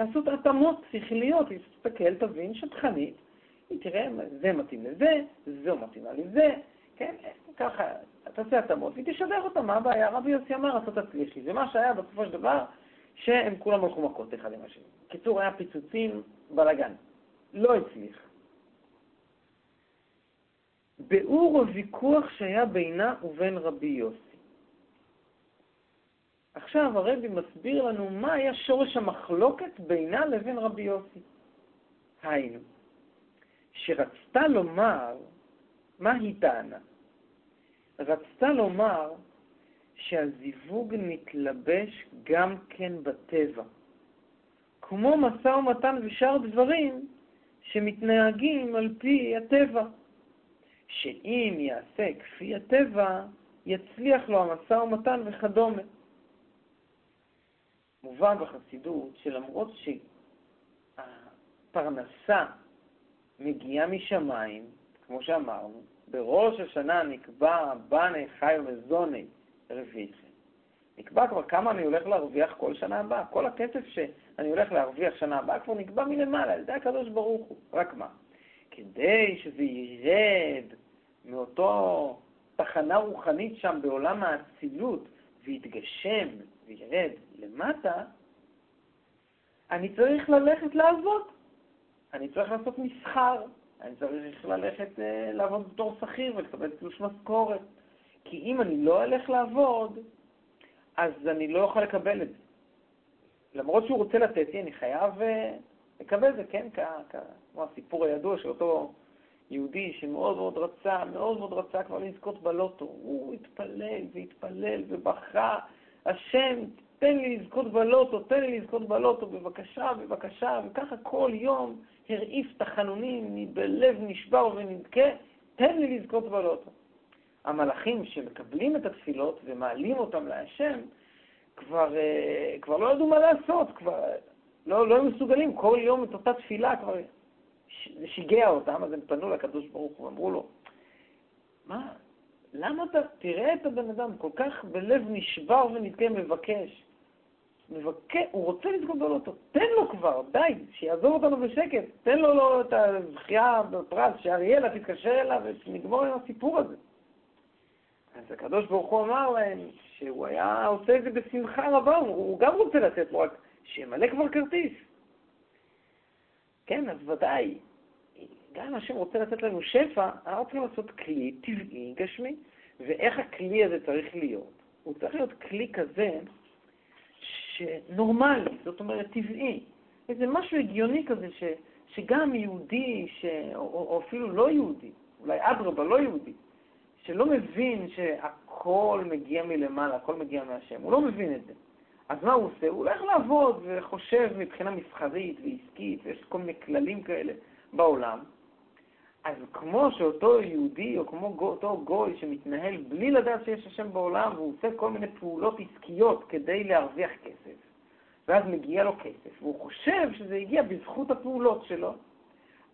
לעשות התאמות שכליות, להסתכל, תבין, שטחנית, היא תראה, זה מתאים לזה, זו מתאימה לזה, כן, ככה, תעשה התאמות, והיא תשדר אותה, מה הבעיה? רבי יוסי אמר, אתה תצליחי. זה מה שהיה בסופו של דבר, שהם כולם הלכו מכות אחד עם השני. קיצור, היה פיצוצים, בלאגן. לא הצליח. ביאור הוויכוח שהיה בינה ובין רבי יוסי. עכשיו הרבי מסביר לנו מה היה שורש המחלוקת בינה לבין רבי יוסי. היינו, שרצתה לומר, מה היא טענה? רצתה לומר שהזיווג מתלבש גם כן בטבע, כמו משא ומתן ושאר דברים שמתנהגים על פי הטבע, שאם יעשה כפי הטבע, יצליח לו המשא ומתן וכדומה. מובן בחסידות שלמרות שהפרנסה מגיעה משמיים, כמו שאמרנו, בראש השנה נקבע בנה חי וזוני רוויחי. נקבע כבר כמה אני הולך להרוויח כל שנה הבאה. כל הכסף שאני הולך להרוויח שנה הבאה כבר נקבע מלמעלה, על ידי הקדוש ברוך הוא. רק מה? כדי שזה ירד מאותו תחנה רוחנית שם בעולם האצילות ויתגשם וירד למטה, אני צריך ללכת לעבוד. אני צריך לעשות מסחר. אני צריך ללכת uh, לעבוד בתור שכיר ולקבל תלוש משכורת. כי אם אני לא אלך לעבוד, אז אני לא אוכל לקבל את זה. למרות שהוא רוצה לתת לי, אני חייב uh, לקבל את זה, כן? כמו הסיפור הידוע של אותו יהודי שמאוד מאוד רצה, מאוד מאוד רצה כבר לזכות בלוטו. הוא התפלל והתפלל ובכה, השם, תן לי לזכות בלוטו, תן לי לזכות בלוטו, בבקשה, בבקשה, וככה כל יום הרעיף תחנונים, בלב נשבר ונדכה, תן לי לזכות בלוטו. המלאכים שמקבלים את התפילות ומעלים אותם להשם, כבר, אה, כבר לא ידעו מה לעשות, כבר לא, לא היו מסוגלים, כל יום את אותה תפילה כבר שיגע אותם, אז הם פנו לקדוש ברוך הוא ואמרו לו, מה, למה אתה, תראה את הבן אדם כל כך בלב נשבר ונדכה מבקש. מבקש, הוא רוצה לזכות בלוטו, תן לו כבר, די, שיעזוב אותנו בשקט, תן לו, לו את הזכייה בפרס, שאריאלה תתקשר אליו ונגמור עם הסיפור הזה. אז הקדוש ברוך הוא אמר להם שהוא היה עושה את זה בשמחה רבה, הוא גם רוצה לתת לו, רק שימלא כבר כרטיס. כן, אז ודאי, גם השם רוצה לתת לנו שפע, אנחנו צריכים לעשות כלי טבעי, גשמי. ואיך הכלי הזה צריך להיות? הוא צריך להיות כלי כזה שנורמלי, זאת אומרת טבעי. איזה משהו הגיוני כזה, ש, שגם יהודי, ש, או, או אפילו לא יהודי, אולי אדרבה, לא יהודי, שלא מבין שהכל מגיע מלמעלה, הכל מגיע מהשם, הוא לא מבין את זה. אז מה הוא עושה? הוא הולך לעבוד וחושב מבחינה מסחרית ועסקית, ויש כל מיני כללים כאלה בעולם. אז כמו שאותו יהודי, או כמו אותו גוי שמתנהל בלי לדעת שיש השם בעולם, והוא עושה כל מיני פעולות עסקיות כדי להרוויח כסף, ואז מגיע לו כסף, והוא חושב שזה הגיע בזכות הפעולות שלו,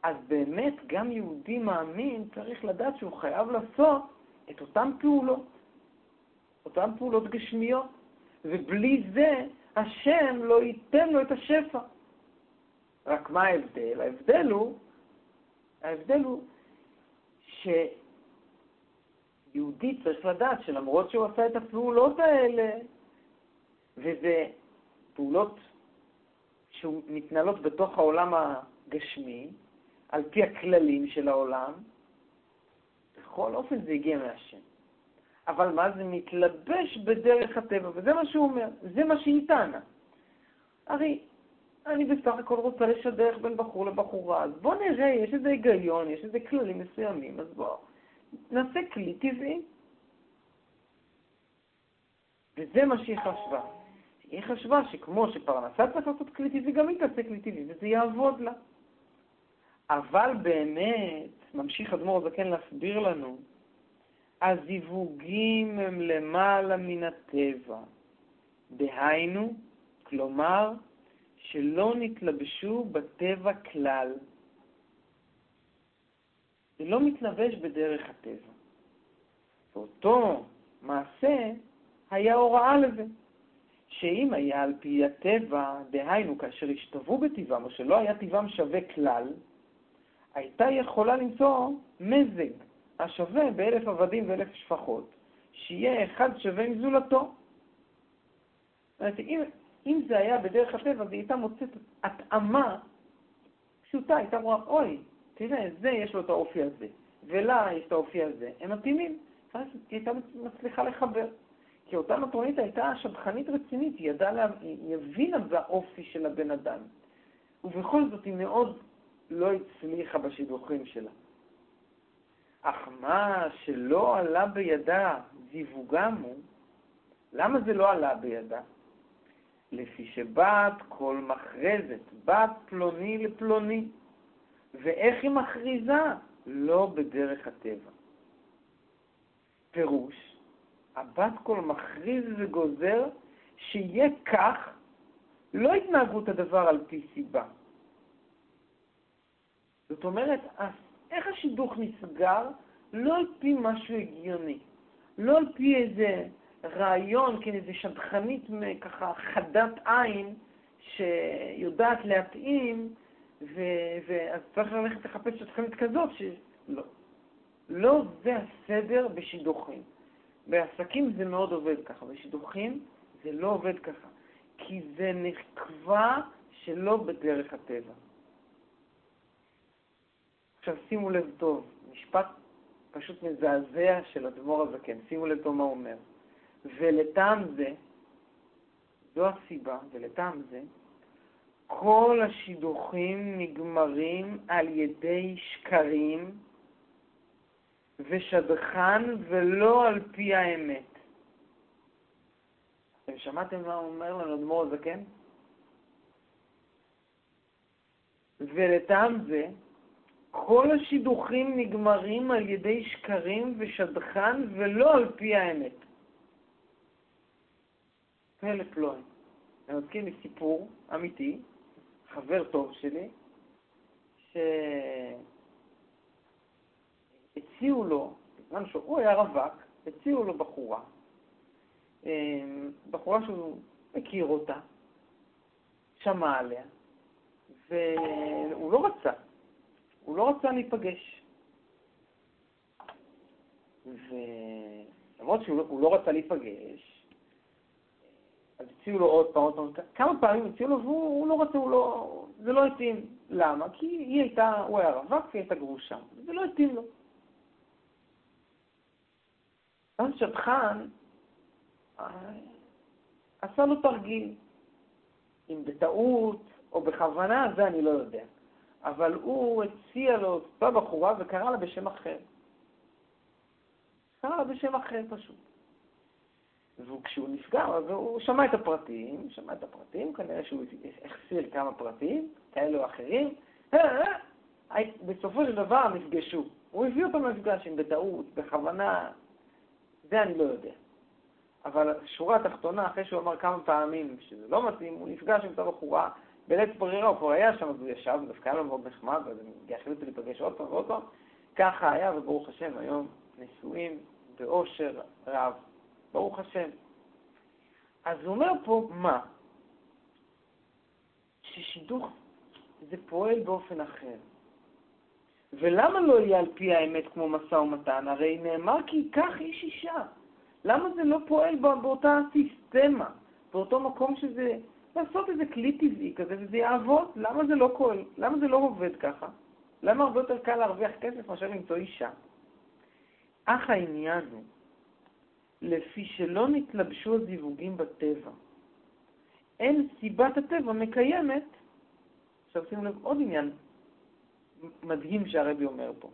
אז באמת גם יהודי מאמין צריך לדעת שהוא חייב לעשות את אותן פעולות, אותן פעולות גשמיות. ובלי זה השם לא ייתן לו את השפע. רק מה ההבדל? ההבדל הוא, ההבדל הוא שיהודי צריך לדעת שלמרות שהוא עשה את הפעולות האלה, וזה פעולות שמתנהלות בתוך העולם הגשמי, על פי הכללים של העולם, בכל אופן זה הגיע מהשם. אבל מה זה מתלבש בדרך הטבע, וזה מה שהוא אומר, זה מה שהיא טענה. הרי אני בסך הכל רוצה לשדך בין בחור לבחורה, אז בוא נראה, יש איזה היגיון, יש איזה כללים מסוימים, אז בוא נעשה כלי טבעי. וזה מה שהיא חשבה. היא חשבה שכמו שפרנסה צריך לעשות כלי טבעי, גם היא תעשה כלי טבעי, וזה יעבוד לה. אבל באמת, ממשיך אדמו"ר זקן להסביר לנו, הזיווגים הם למעלה מן הטבע. דהיינו, כלומר, שלא נתלבשו בטבע כלל. זה לא מתלבש בדרך הטבע. ואותו מעשה היה הוראה לזה, שאם היה על פי הטבע, דהיינו כאשר השתוו בטבעם, או שלא היה טבעם שווה כלל, הייתה יכולה למצוא מזג השווה באלף עבדים ואלף שפחות, שיהיה אחד שווה עם זולתו. אם, אם זה היה בדרך הטבע, אז היא הייתה מוצאת התאמה פשוטה, הייתה רואה, אוי, תראה, זה יש לו את האופי הזה, ולה יש את האופי הזה, הם מתאימים. ואז היא הייתה מצליחה לחבר. כי אותה מטרונית הייתה שדכנית רצינית, היא ידעה, לה, היא הבינה באופי של הבן אדם. ובכל זאת היא מאוד לא הצליחה בשידוכים שלה. אך מה שלא עלה בידה זיווגם הוא, למה זה לא עלה בידה? לפי שבת כל מכרזת, בת פלוני לפלוני. ואיך היא מכריזה? לא בדרך הטבע. פירוש, הבת קול מכריז וגוזר שיהיה כך, לא התנהגות הדבר על פי סיבה. זאת אומרת, איך השידוך נסגר? לא על פי משהו הגיוני, לא על פי איזה רעיון, כן, איזה שדכנית ככה חדת עין שיודעת להתאים, ואז צריך ללכת לחפש שדכנית כזאת, שלא. לא זה הסדר בשידוכים. בעסקים זה מאוד עובד ככה, בשידוכים זה לא עובד ככה, כי זה נקבע שלא בדרך הטבע. עכשיו שימו לב טוב, משפט פשוט מזעזע של אדמו"ר הזקן, שימו לב טוב מה הוא אומר. ולטעם זה, זו הסיבה, ולטעם זה, כל השידוכים נגמרים על ידי שקרים ושדכן ולא על פי האמת. אתם שמעתם מה אומר לנו אדמו"ר הזקן? ולטעם זה, כל השידוכים נגמרים על ידי שקרים ושדכן ולא על פי האמת. פלא פלואים. אני מזכיר לי סיפור אמיתי, חבר טוב שלי, שהציעו לו, בזמן שהוא היה רווק, הציעו לו בחורה, אמ, בחורה שהוא מכיר אותה, שמע עליה, והוא לא רצה, הוא לא רצה להיפגש. ולמרות שהוא לא, לא רצה להיפגש, אז הציעו לו עוד פעם, עוד פעם, כמה פעמים הציעו לו והוא לא רצה, לא, זה לא התאים. למה? כי היא הייתה, הוא היה רווק והיא הייתה גרושה, זה לא התאים לו. אז שטחן אה, עשה לו תרגיל, אם בטעות או בכוונה, זה אני לא יודע. אבל הוא הציע לו אותה בחורה וקרא לה בשם אחר. קרא לה בשם אחר פשוט. וכשהוא נפגע, הוא שמע את הפרטים, שמע את הפרטים, כנראה שהוא החסיר כמה פרטים, כאלו או אחרים. אה, אה, בסופו של דבר נפגשו. הוא הביא אותם למפגש, אם בטעות, בכוונה, זה אני לא יודע. אבל השורה התחתונה, אחרי שהוא אמר כמה פעמים שזה לא מתאים, הוא נפגש עם אותה בחורה, בלית ברירה, הוא כבר היה שם, אז הוא ישב, דווקא היה לו מאוד נחמד, ואז הם החליטו להיפגש עוד פעם ועוד פעם. ככה היה, וברוך השם, היום נשואים באושר רב. ברוך השם. אז הוא אומר פה, מה? ששידוך זה פועל באופן אחר. ולמה לא יהיה על פי האמת כמו משא ומתן? הרי נאמר כי ייקח איש אישה. למה זה לא פועל באותה סיסטמה, באותו מקום שזה... לעשות איזה כלי טבעי כזה וזה יעבוד? למה זה לא קורה? למה זה לא עובד ככה? למה הרבה יותר קל להרוויח כסף מאשר למצוא אישה? אך העניין הוא לפי שלא נתלבשו הזיווגים בטבע. אין סיבת הטבע מקיימת, עכשיו שימו לב עוד עניין מדהים שהרבי אומר פה.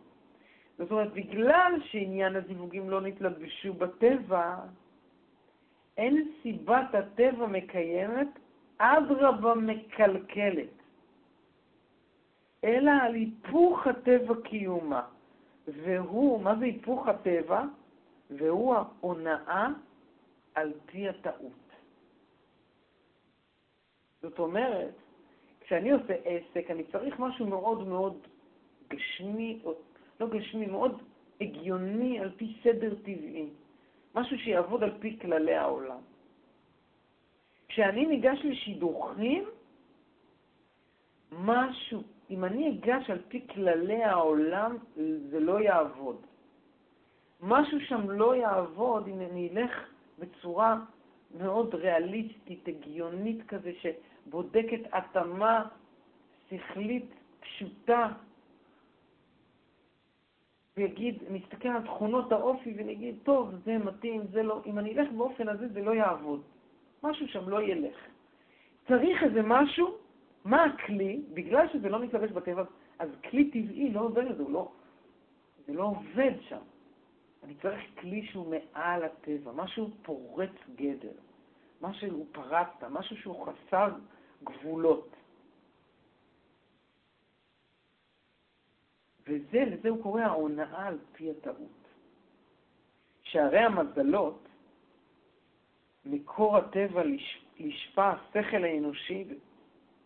זאת אומרת, בגלל שעניין הזיווגים לא נתלבשו בטבע, אין סיבת הטבע מקיימת, אדרבה מקלקלת, אלא על היפוך הטבע קיומה. והוא, מה זה היפוך הטבע? והוא ההונאה על פי הטעות. זאת אומרת, כשאני עושה עסק, אני צריך משהו מאוד מאוד גשמי, או לא גשמי, מאוד הגיוני על פי סדר טבעי. משהו שיעבוד על פי כללי העולם. כשאני ניגש לשידוכים, משהו, אם אני אגש על פי כללי העולם, זה לא יעבוד. משהו שם לא יעבוד אם אני אלך בצורה מאוד ריאליסטית, הגיונית כזה, שבודקת התאמה שכלית פשוטה, ויגיד, נסתכל על תכונות האופי ונגיד, טוב, זה מתאים, זה לא, אם אני אלך באופן הזה זה לא יעבוד. משהו שם לא ילך. צריך איזה משהו, מה הכלי, בגלל שזה לא מתלבש בטבע, אז כלי טבעי לא עובד זה, לא, זה לא עובד שם. אני צריך כלי שהוא מעל הטבע, משהו פורץ גדר, משהו פרצת, משהו שהוא חסר גבולות. וזה, לזה הוא קורא ההונאה על פי הטעות. שהרי המזלות, מקור הטבע לשפע השכל האנושי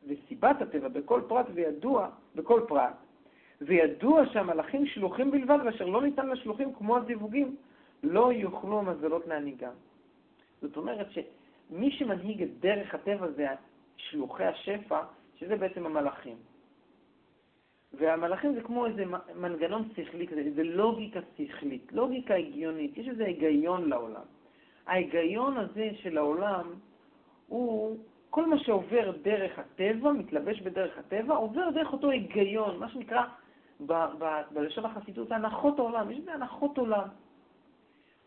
וסיבת הטבע בכל פרט וידוע, בכל פרט, וידוע שהמלאכים שלוחים בלבד, ואשר לא ניתן לשלוחים כמו הזיווגים, לא יוכלו המזלות להנהיגם. זאת אומרת שמי שמנהיג את דרך הטבע זה שלוחי השפע, שזה בעצם המלאכים. והמלאכים זה כמו איזה מנגנון שכלי כזה, איזה לוגיקה שכלית, לוגיקה הגיונית, יש איזה היגיון לעולם. ההיגיון הזה של העולם הוא, כל מה שעובר דרך הטבע, מתלבש בדרך הטבע, עובר דרך אותו היגיון, מה שנקרא בלשון החסידות הנחות העולם, יש בזה הנחות עולם.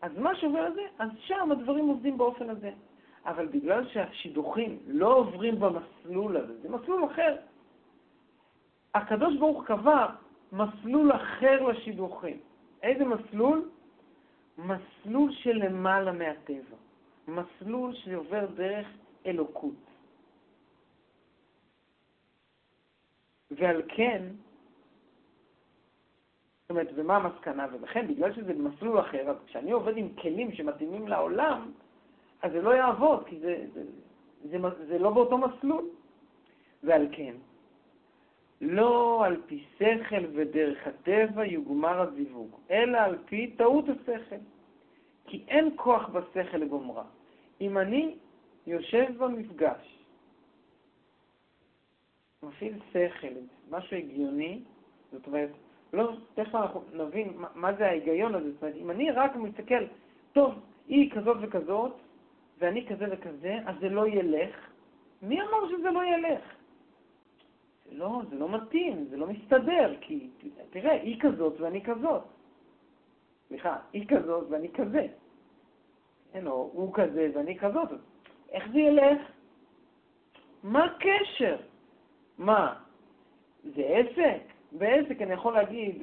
אז מה שעובר לזה, אז שם הדברים עובדים באופן הזה. אבל בגלל שהשידוכים לא עוברים במסלול הזה, זה מסלול אחר. הקדוש ברוך קבע מסלול אחר לשידוכים. איזה מסלול? מסלול שלמעלה מהטבע. מסלול שעובר דרך אלוקות. ועל כן, אומרת, ומה המסקנה? ולכן, בגלל שזה מסלול אחר, אז כשאני עובד עם כלים שמתאימים לעולם, אז זה לא יעבוד, כי זה, זה, זה, זה, זה לא באותו מסלול. ועל כן, לא על פי שכל ודרך הטבע יוגמר הזיווג, אלא על פי טעות השכל. כי אין כוח בשכל לגומרה. אם אני יושב במפגש, מפעיל שכל, משהו הגיוני, זאת אומרת, לא, תכף אנחנו נבין מה, מה זה ההיגיון הזה, זאת אומרת, אם אני רק מסתכל, טוב, היא כזאת וכזאת, ואני כזה וכזה, אז זה לא ילך. מי אמר שזה לא ילך? זה לא, זה לא מתאים, זה לא מסתדר, כי תראה, היא כזאת ואני כזאת. סליחה, היא כזאת ואני כזה. כן, או הוא כזה ואני כזאת. איך זה ילך? מה הקשר? מה? זה עסק? בעסק אני יכול להגיד,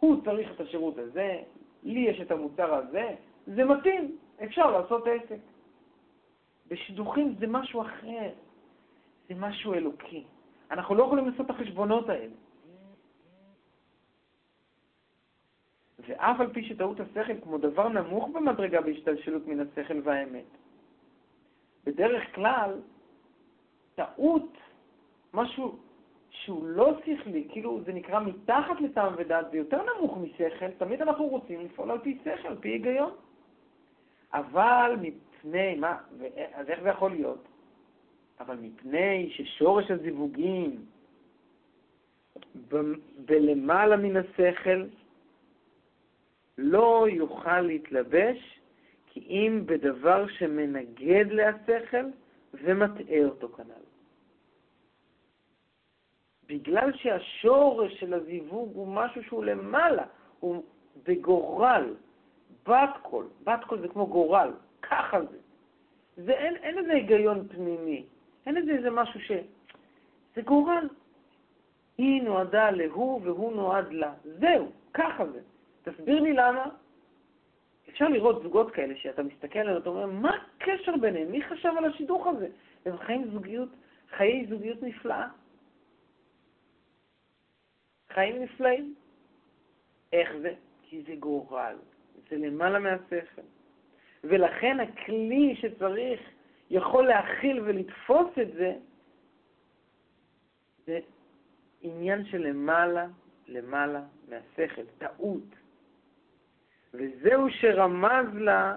הוא צריך את השירות הזה, לי יש את המוצר הזה, זה מתאים, אפשר לעשות עסק. בשידוכים זה משהו אחר, זה משהו אלוקי. אנחנו לא יכולים לעשות את החשבונות האלה. ואף על פי שטעות השכל כמו דבר נמוך במדרגה בהשתלשלות מן השכל והאמת. בדרך כלל, טעות, משהו שהוא לא שכלי, כאילו זה נקרא מתחת לטעם ודעת, זה יותר נמוך משכל, תמיד אנחנו רוצים לפעול על פי שכל, על פי היגיון. אבל מפני, מה, אז איך זה יכול להיות? אבל מפני ששורש הזיווגים בלמעלה מן השכל לא יוכל להתלבש כי אם בדבר שמנגד להשכל ומטעה אותו כנ"ל. בגלל שהשורש של הזיווג הוא משהו שהוא למעלה, הוא בגורל, בת קול, בת קול זה כמו גורל, ככה זה. זה אין, אין איזה היגיון פנימי, אין איזה איזה משהו ש... זה גורל. היא נועדה להוא והוא נועד לה. זהו, ככה זה. תסביר לי למה. אפשר לראות זוגות כאלה שאתה מסתכל עליהם ואתה אומר, מה הקשר ביניהם? מי חשב על השידוך הזה? הם חיים זוגיות, חיי זוגיות נפלאה. חיים נפלאים. איך זה? כי זה גורל, זה למעלה מהשכל. ולכן הכלי שצריך, יכול להכיל ולתפוס את זה, זה עניין של למעלה, למעלה מהשכל, טעות. וזהו שרמז לה,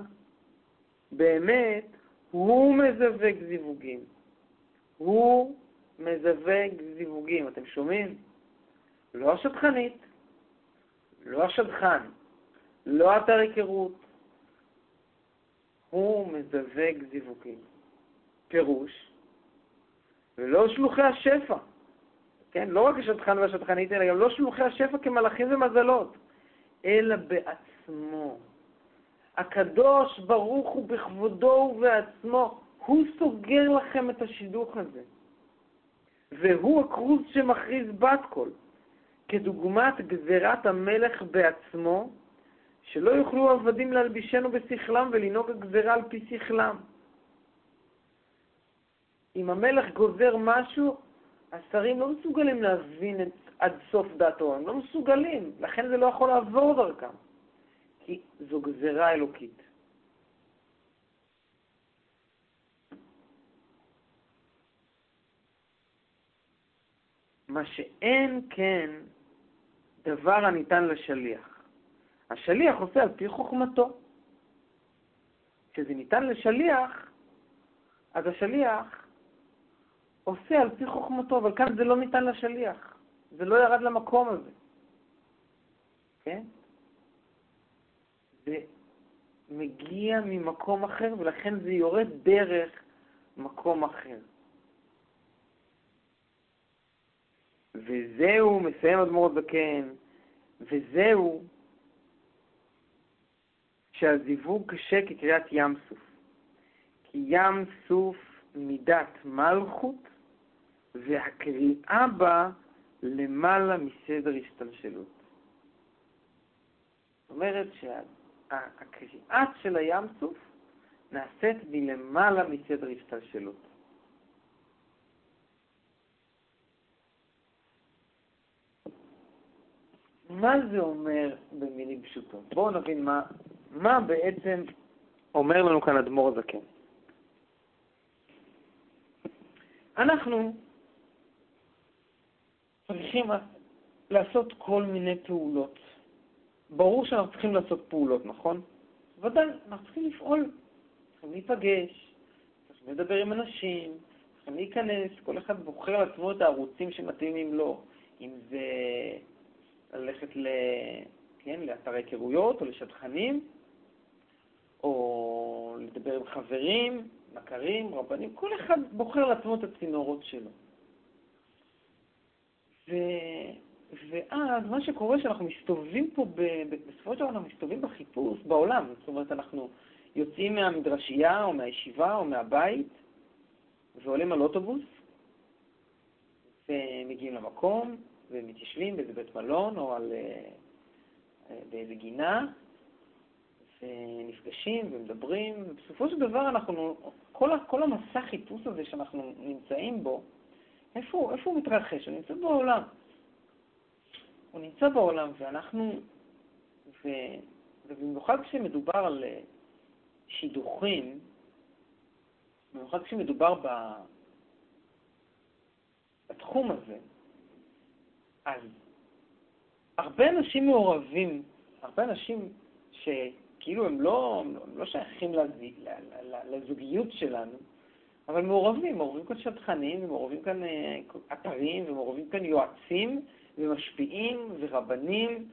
באמת, הוא מזווג זיווגים. הוא מזווג זיווגים. אתם שומעים? לא השטחנית, לא השדכן, לא אתר היכרות, הוא מזווג זיווגים. פירוש, ולא שלוחי השפע, כן? לא רק השטחן והשטחנית, אלא גם לא שלוחי השפע כמלאכים ומזלות, אלא בעצמו. הקדוש ברוך הוא בכבודו ובעצמו, הוא סוגר לכם את השידוך הזה. והוא הכרוז שמכריז בת קול. כדוגמת גזירת המלך בעצמו, שלא יוכלו עבדים להלבישנו בשכלם ולנהוג הגזירה על פי שכלם. אם המלך גוזר משהו, השרים לא מסוגלים להבין את, עד סוף דעתו, הם לא מסוגלים, לכן זה לא יכול לעבור דרכם, כי זו גזירה אלוקית. מה שאין כן דבר הניתן לשליח. השליח עושה על פי חוכמתו. כשזה ניתן לשליח, אז השליח עושה על פי חוכמתו, אבל כאן זה לא ניתן לשליח. זה לא ירד למקום הזה. כן? זה מגיע ממקום אחר, ולכן זה יורד דרך מקום אחר. וזהו, מסיים אדמו"ר זקן, וזהו שהזיווג קשה כקריאת ים סוף. כי ים סוף מידת מלכות, והקריאה בה למעלה מסדר השתלשלות. זאת אומרת שהקריאה של הים סוף נעשית מלמעלה מסדר השתלשלות. מה זה אומר במילים פשוטות? בואו נבין מה, מה בעצם אומר לנו כאן אדמו"ר הזקן. אנחנו צריכים לעשות כל מיני פעולות. ברור שאנחנו צריכים לעשות פעולות, נכון? ודאי, אנחנו צריכים לפעול, צריכים להיפגש, צריכים לדבר עם אנשים, צריכים להיכנס, כל אחד בוחר לעצמו את הערוצים שמתאימים לו, אם זה ללכת ל... כן, לאתר היכרויות או לשטחנים, או לדבר עם חברים, מכרים, רבנים, כל אחד בוחר לעצמו את הצינורות שלו. ו... ואז מה שקורה שאנחנו מסתובבים פה, ב... בסופו של דבר אנחנו מסתובבים בחיפוש בעולם. זאת אומרת, אנחנו יוצאים מהמדרשייה או מהישיבה או מהבית ועולים על אוטובוס ומגיעים למקום ומתיישבים באיזה בית מלון או על, אה, אה, באיזה גינה ונפגשים ומדברים, ובסופו של דבר אנחנו, כל, כל המסע חיפוש הזה שאנחנו נמצאים בו, איפה, איפה הוא מתרחש? הוא נמצא בעולם. הוא נמצא בעולם, ואנחנו, ו, ובמיוחד כשמדובר על אה, שידוכים, במיוחד כשמדובר ב, בתחום הזה, אז הרבה אנשים מעורבים, הרבה אנשים שכאילו הם לא, הם לא שייכים לזוגיות שלנו, אבל מעורבים, מעורבים כאן שטחנים, ומעורבים כאן אה, אתרים, ומעורבים כאן יועצים, ומשפיעים, ורבנים,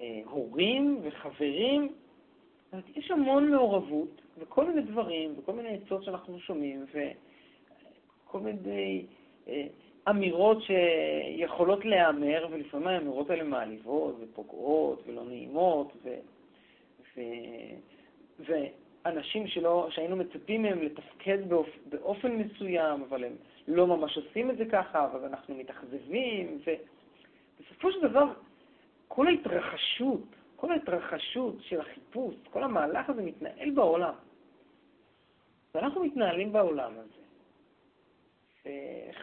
והורים, וחברים. זאת אומרת, יש המון מעורבות, וכל מיני דברים, וכל מיני עצות שאנחנו שומעים, וכל מיני אה, אמירות שיכולות להיאמר, ולפעמים האמירות האלה מעליבות ופוגעות ולא נעימות, ו... ו... ואנשים שלא, שהיינו מצפים מהם לתפקד באופ... באופן מסוים, אבל הם לא ממש עושים את זה ככה, אבל אנחנו מתאכזבים, ובסופו של דבר כל ההתרחשות, כל ההתרחשות של החיפוש, כל המהלך הזה מתנהל בעולם. ואנחנו מתנהלים בעולם הזה.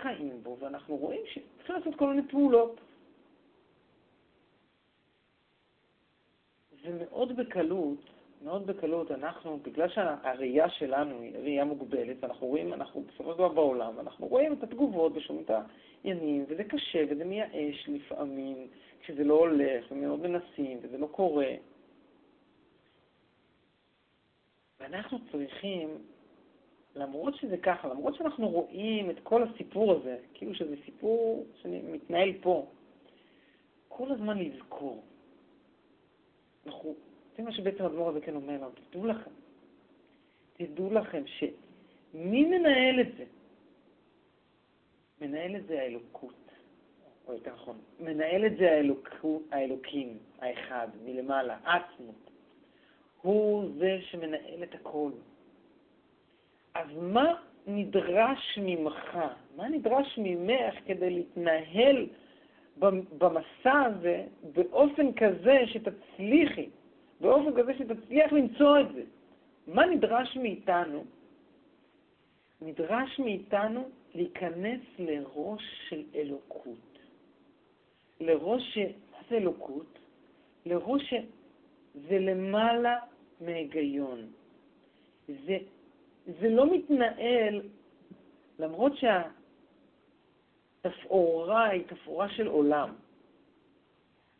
חיים בו, ואנחנו רואים שצריכים לעשות כל מיני פעולות. ומאוד בקלות, מאוד בקלות, אנחנו, בגלל שהראייה שלנו היא ראייה מוגבלת, ואנחנו רואים, אנחנו בסופו של דבר בעולם, ואנחנו רואים את התגובות ושומעים את העניינים, וזה קשה וזה מייאש לפעמים, כשזה לא הולך, ומאוד מנסים, וזה לא קורה. ואנחנו צריכים למרות שזה ככה, למרות שאנחנו רואים את כל הסיפור הזה, כאילו שזה סיפור שמתנהל פה, כל הזמן לזכור. אנחנו, זה מה שבעצם הדבור הזה כן אומר לנו, תדעו לכם, תדעו לכם שמי מנהל את זה? מנהל את זה האלוקות, או יותר נכון, מנהל את זה האלוק, האלוקים, האחד, מלמעלה, עצמות. הוא זה שמנהל את הכל. אז מה נדרש ממך? מה נדרש ממך כדי להתנהל במסע הזה באופן כזה שתצליחי, באופן כזה שתצליח למצוא את זה? מה נדרש מאיתנו? נדרש מאיתנו להיכנס לראש של אלוקות. לראש, מה זה אלוקות? לראש שזה למעלה מהיגיון. זה זה לא מתנהל, למרות שהתפאורה היא תפאורה של עולם,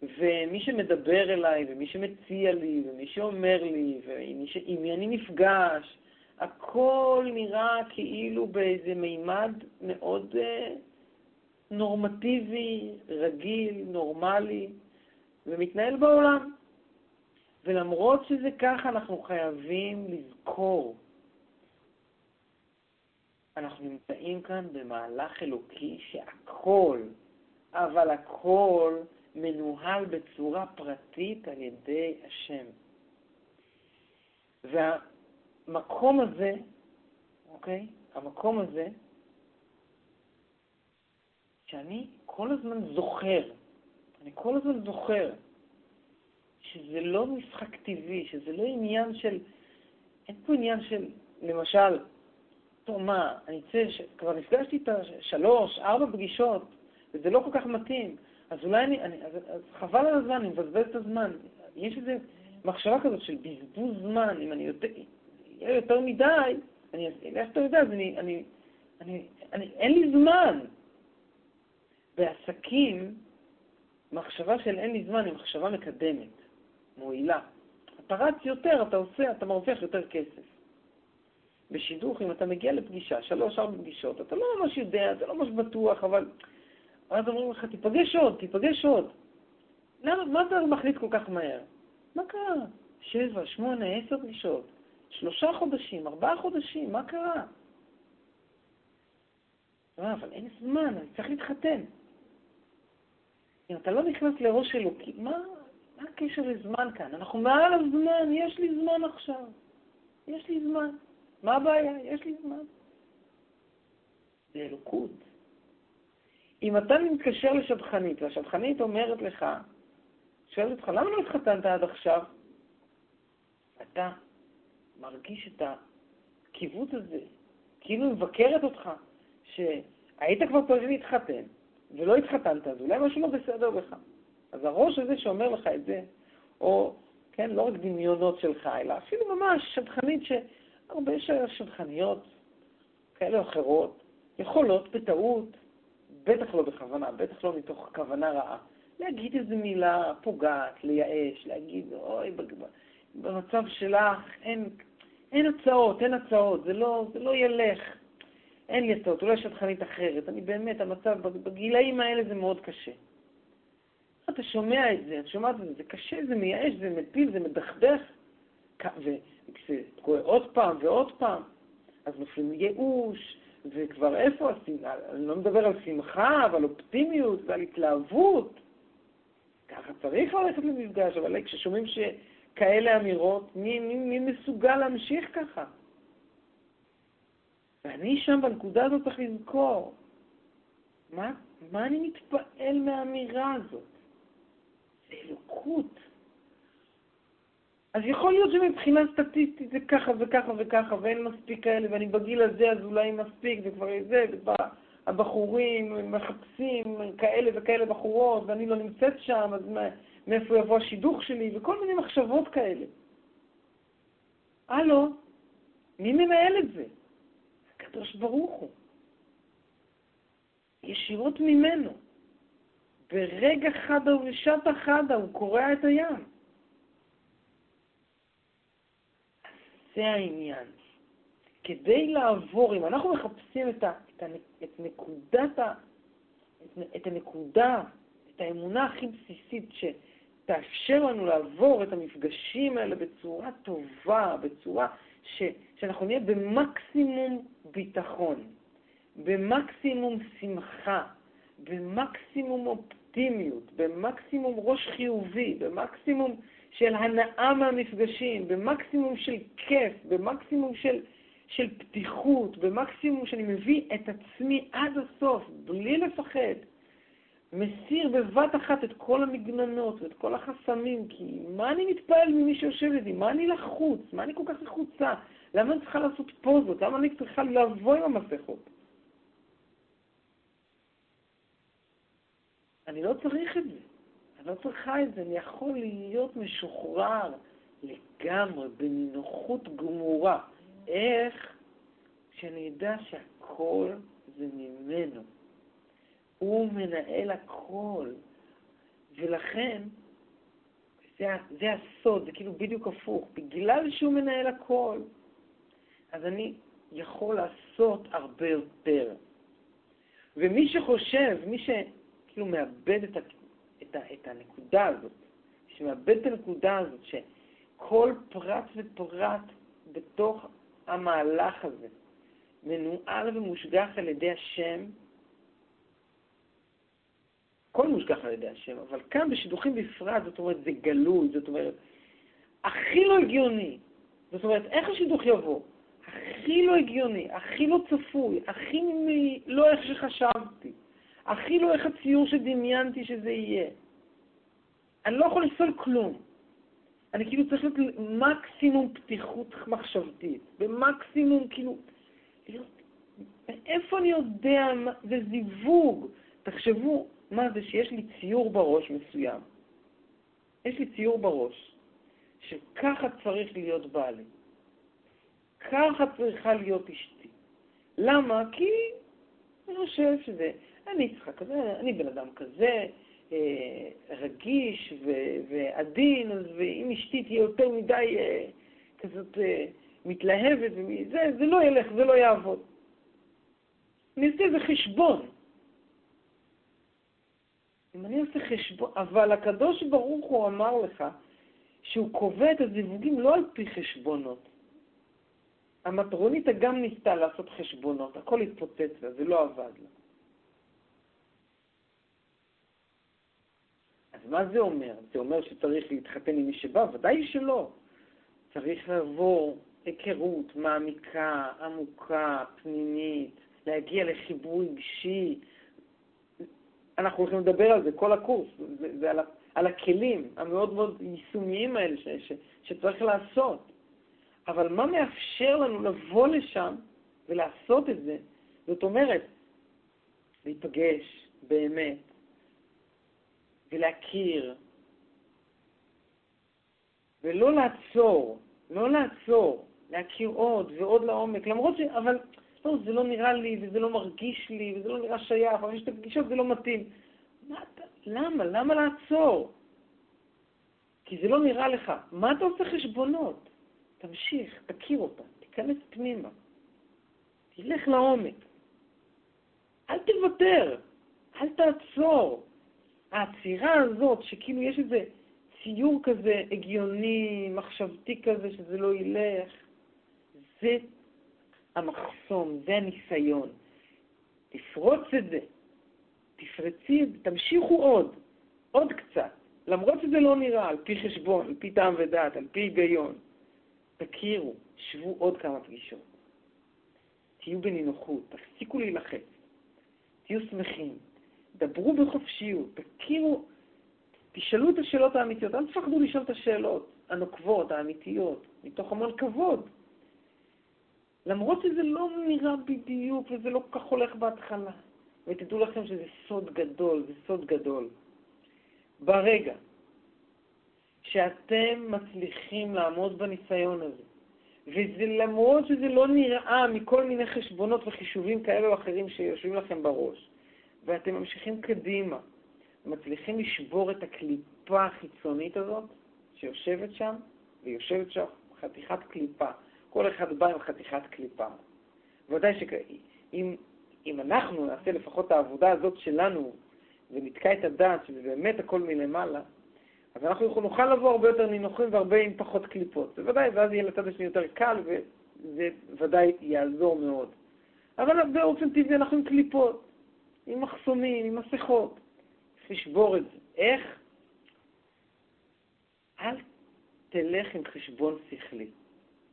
ומי שמדבר אליי, ומי שמציע לי, ומי שאומר לי, ועם מי אני נפגש, הכל נראה כאילו באיזה מימד מאוד, אה, נורמטיבי, רגיל, נורמלי, ומתנהל בעולם. ולמרות שזה ככה, אנחנו חייבים לזכור, אנחנו נמצאים כאן במהלך אלוקי שהכל, אבל הכל מנוהל בצורה פרטית על ידי השם. והמקום הזה, אוקיי? המקום הזה, שאני כל הזמן זוכר, אני כל הזמן זוכר שזה לא משחק טבעי, שזה לא עניין של, אין פה עניין של, למשל, טוב, מה, אני אצא, ש... כבר נפגשתי איתה שלוש, ארבע פגישות, וזה לא כל כך מתאים, אז אולי אני, אני אז, אז חבל על הזמן, אני מבזבז את הזמן. יש איזו מחשבה כזאת של בזבוז זמן, אם אני יותר, יהיה יותר מדי, אני, איך אתה יודע, אז אני, אני, אני, אני, אין לי זמן. בעסקים, מחשבה של אין לי זמן היא מחשבה מקדמת, מועילה. אתה רץ יותר, אתה עושה, אתה מרוויח יותר כסף. בשידוך, אם אתה מגיע לפגישה, שלוש, ארבע פגישות, אתה לא ממש יודע, אתה לא ממש בטוח, אבל... אז אומרים לך, תיפגש עוד, תיפגש עוד. למה, מה אתה מחליט כל כך מהר? מה קרה? שבע, שמונה, עשר פגישות, שלושה חודשים, ארבעה חודשים, מה קרה? אבל אין זמן, אני צריך להתחתן. אם אתה לא נכנס לראש אלוקי, מה, מה הקשר לזמן כאן? אנחנו מעל הזמן, יש לי זמן עכשיו. יש לי זמן. מה הבעיה? יש לי זמן. זה אלוקות. אם אתה מתקשר לשדכנית, והשדכנית אומרת לך, שואלת אותך, למה לא התחתנת עד עכשיו? אתה מרגיש את הקיבוץ הזה, כאילו היא מבקרת אותך, שהיית כבר צריך להתחתן, ולא התחתנת, אז אולי משהו לא בסדר בך. אז הראש הזה שאומר לך את זה, או, כן, לא רק דמיונות שלך, אלא אפילו ממש שדכנית, שהרבה שדכניות כאלה או אחרות, יכולות בטעות, בטח לא בכוונה, בטח לא מתוך כוונה רעה, להגיד איזו מילה פוגעת, לייאש, להגיד, אוי, במצב שלך אין, אין הצעות, אין הצעות, זה לא, זה לא ילך. אין לי הצעות, אולי שטחנית אחרת. אני באמת, המצב, בגילאים האלה זה מאוד קשה. אתה שומע את זה, אתה שומע את זה, זה קשה, זה מייאש, זה מפיל, זה מדכדך, וכשזה קורה עוד פעם ועוד פעם, אז נופלים ייאוש, וכבר איפה השנאה? אני לא מדבר על שמחה ועל אופטימיות ועל התלהבות. ככה צריך ללכת למפגש, אבל כששומעים שכאלה אמירות, מי, מי, מי מסוגל להמשיך ככה? ואני שם בנקודה הזאת צריך לזכור, מה, מה אני מתפעל מהאמירה הזאת? זה אלוקות. אז יכול להיות שמבחינה סטטיסטית זה ככה וככה וככה, ואין מספיק כאלה, ואני בגיל הזה, אז אולי מספיק, וכבר זה, הבחורים מחפשים כאלה וכאלה בחורות, ואני לא נמצאת שם, אז מאיפה יבוא השידוך שלי, וכל מיני מחשבות כאלה. הלו, מי מנהל את זה? הקדוש ברוך הוא. ישירות ממנו. ברגע חדה ובשעת החדה הוא קורע את הים. זה העניין. כדי לעבור, אם אנחנו מחפשים את, ה, את, ה, את נקודת ה... את, את הנקודה, את האמונה הכי בסיסית שתאפשר לנו לעבור את המפגשים האלה בצורה טובה, בצורה ש, שאנחנו נהיה במקסימום ביטחון, במקסימום שמחה, במקסימום אופטימיות, במקסימום ראש חיובי, במקסימום של הנאה מהמפגשים, במקסימום של כיף, במקסימום של, של פתיחות, במקסימום שאני מביא את עצמי עד הסוף, בלי לפחד. מסיר בבת אחת את כל המגננות ואת כל החסמים, כי מה אני מתפעל ממי שיושב לידי? מה אני לחוץ? מה אני כל כך לחוצה? למה אני צריכה לעשות פוזות? למה אני צריכה לבוא עם המסכות? אני לא צריך את זה. לא צריכה את זה. אני יכול להיות משוחרר לגמרי, בנינוחות גמורה. איך? שאני אדע שהכל זה ממנו. הוא מנהל הכל. ולכן, זה, זה הסוד, זה כאילו בדיוק הפוך. בגלל שהוא מנהל הכל, אז אני יכול לעשות הרבה יותר. ומי שחושב, מי שכאילו מאבד את, את, ה, את הנקודה הזאת, שמאבד את הנקודה הזאת, שכל פרט ופרט בתוך המהלך הזה מנוהל ומושגח על ידי השם, הכל מושגח על ידי השם, אבל כאן בשידוכים בפרט, זאת אומרת, זה גלוי, זאת אומרת, הכי לא הגיוני. זאת אומרת, איך השידוך יבוא? הכי לא הגיוני, הכי לא צפוי, הכי מ... לא איך שחשבתי, הכי לא איך הציור שדמיינתי שזה יהיה. אני לא יכול לפסול כלום. אני כאילו צריך להיות מקסימום פתיחות מחשבתית, במקסימום כאילו, איפה אני יודע, זה זיווג. תחשבו, מה זה שיש לי ציור בראש מסוים. יש לי ציור בראש, שככה צריך להיות בעלי. ככה צריכה להיות אשתי. למה? כי אני חושב שזה, אני צריכה כזה, אני בן אדם כזה, אה, רגיש ועדין, אז אם אשתי תהיה יותר מדי אה, כזאת אה, מתלהבת, וזה, זה לא ילך, זה לא יעבוד. אני אעשה איזה חשבון. אם אני עושה חשבון, אבל הקדוש ברוך הוא אמר לך שהוא קובע את הזיווגים לא על פי חשבונות. המטרוניתא גם ניסתה לעשות חשבונות, הכל התפוצץ לה, זה לא עבד לה. מה זה אומר? זה אומר שצריך להתחתן עם מי שבא? ודאי שלא. צריך לעבור היכרות מעמיקה, עמוקה, פנימית, להגיע לחיבור רגשי, אנחנו הולכים לדבר על זה, כל הקורס, זה, זה על, על הכלים המאוד מאוד יישומיים האלה ש, ש, שצריך לעשות. אבל מה מאפשר לנו לבוא לשם ולעשות את זה? זאת אומרת, להיפגש באמת ולהכיר ולא לעצור, לא לעצור, להכיר עוד ועוד לעומק, למרות ש... אבל לא, זה לא נראה לי, וזה לא מרגיש לי, וזה לא נראה שייך, אבל יש את הפגישות, זה לא מתאים. מה אתה, למה? למה לעצור? כי זה לא נראה לך. מה אתה עושה חשבונות? תמשיך, תכיר אותה, תיכנס פנימה. תלך לעומק. אל תוותר, אל תעצור. העצירה הזאת, שכאילו יש איזה ציור כזה הגיוני, מחשבתי כזה, שזה לא ילך, זה המחסום, זה הניסיון. תפרוץ את זה, תפרצי תמשיכו עוד, עוד קצת, למרות שזה לא נראה, על פי חשבון, על פי טעם ודעת, על פי היגיון. תכירו, שבו עוד כמה פגישות. תהיו בנינוחות, תפסיקו להילחץ, תהיו שמחים, דברו בחופשיות, תכירו, תשאלו את השאלות האמיתיות, אל תפחדו לשאול את השאלות הנוקבות, האמיתיות, מתוך המון כבוד. למרות שזה לא נראה בדיוק וזה לא כל כך הולך בהתחלה. ותדעו לכם שזה סוד גדול, זה סוד גדול. ברגע שאתם מצליחים לעמוד בניסיון הזה, וזה למרות שזה לא נראה מכל מיני חשבונות וחישובים כאלה או אחרים שיושבים לכם בראש, ואתם ממשיכים קדימה, מצליחים לשבור את הקליפה החיצונית הזאת שיושבת שם, ויושבת שם חתיכת קליפה, כל אחד בא עם חתיכת קליפה. ודאי שאם אם אנחנו נעשה לפחות את העבודה הזאת שלנו ונתקע את הדעת שזה באמת הכל מלמעלה, אז אנחנו נוכל לבוא הרבה יותר נינוחים והרבה עם פחות קליפות. זה ודאי, ואז יהיה לצד השני יותר קל וזה ודאי יעזור מאוד. אבל באופן טבעי אנחנו עם קליפות, עם מחסומים, עם מסכות. צריך לשבור את זה. איך? אל תלך עם חשבון שכלי.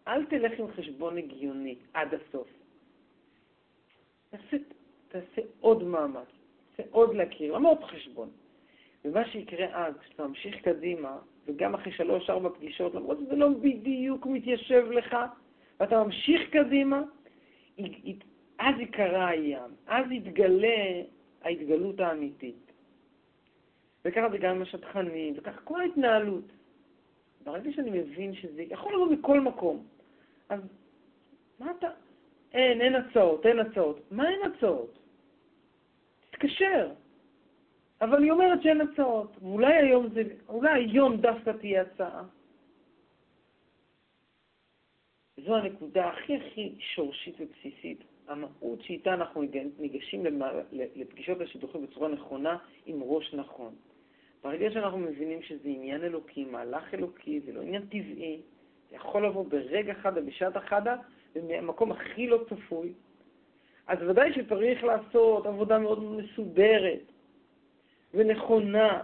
אל תלך עם חשבון הגיוני עד הסוף. תעשה, תעשה עוד מאמץ, תעשה עוד להכיר, למרות חשבון. ומה שיקרה אז, כשאתה ממשיך קדימה, וגם אחרי שלוש-ארבע פגישות, למרות שזה לא בדיוק מתיישב לך, ואתה ממשיך קדימה, אז יקרה הים, אז יתגלה ההתגלות האמיתית. וככה זה גם עם השטחנים, וככה כל ההתנהלות. ברגע שאני מבין שזה יכול לבוא מכל מקום, אז מה אתה... אין, אין הצעות, אין הצעות. מה אין הצעות? תתקשר. אבל היא אומרת שאין הצעות. ואולי היום זה... אולי היום דווקא תהיה הצעה. זו הנקודה הכי הכי שורשית ובסיסית, המהות שאיתה אנחנו ניגשים לפגישות השידוכים בצורה נכונה עם ראש נכון. ברגע שאנחנו מבינים שזה עניין אלוקי, מהלך אלוקי, זה לא עניין טבעי, זה יכול לבוא ברגע אחד ובשעת אחדה, ומהמקום הכי לא צפוי, אז ודאי שצריך לעשות עבודה מאוד מסודרת ונכונה,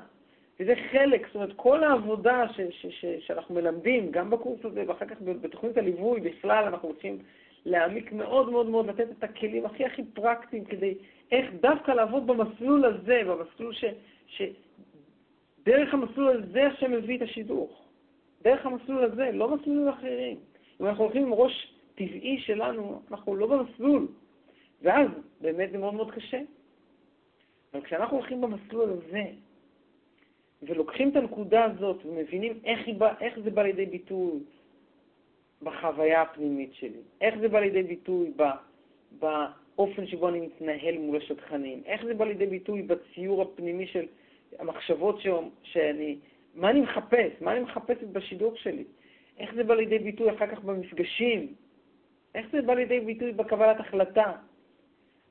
וזה חלק, זאת אומרת, כל העבודה ש, ש, ש, שאנחנו מלמדים, גם בקורס הזה ואחר כך בתוכנית הליווי בכלל, אנחנו רוצים להעמיק מאוד מאוד מאוד, לתת את הכלים הכי הכי פרקטיים כדי איך דווקא לעבוד במסלול הזה, במסלול ש... ש דרך המסלול הזה השם מביא את השידוך. דרך המסלול הזה, לא מסלולים אחרים. אם אנחנו הולכים עם ראש טבעי שלנו, אנחנו לא במסלול. ואז באמת זה מאוד מאוד קשה. אבל כשאנחנו הולכים במסלול הזה, ולוקחים את הנקודה הזאת ומבינים איך, בא, איך זה בא לידי ביטוי בחוויה הפנימית שלי, איך זה בא לידי ביטוי ב, באופן שבו אני מתנהל מול השטחנים, איך זה בא לידי ביטוי בציור הפנימי של המחשבות ש, שאני, מה אני מחפש, מה אני מחפשת בשידור שלי, איך זה בא לידי ביטוי אחר כך במפגשים, איך זה בא לידי ביטוי בקבלת החלטה.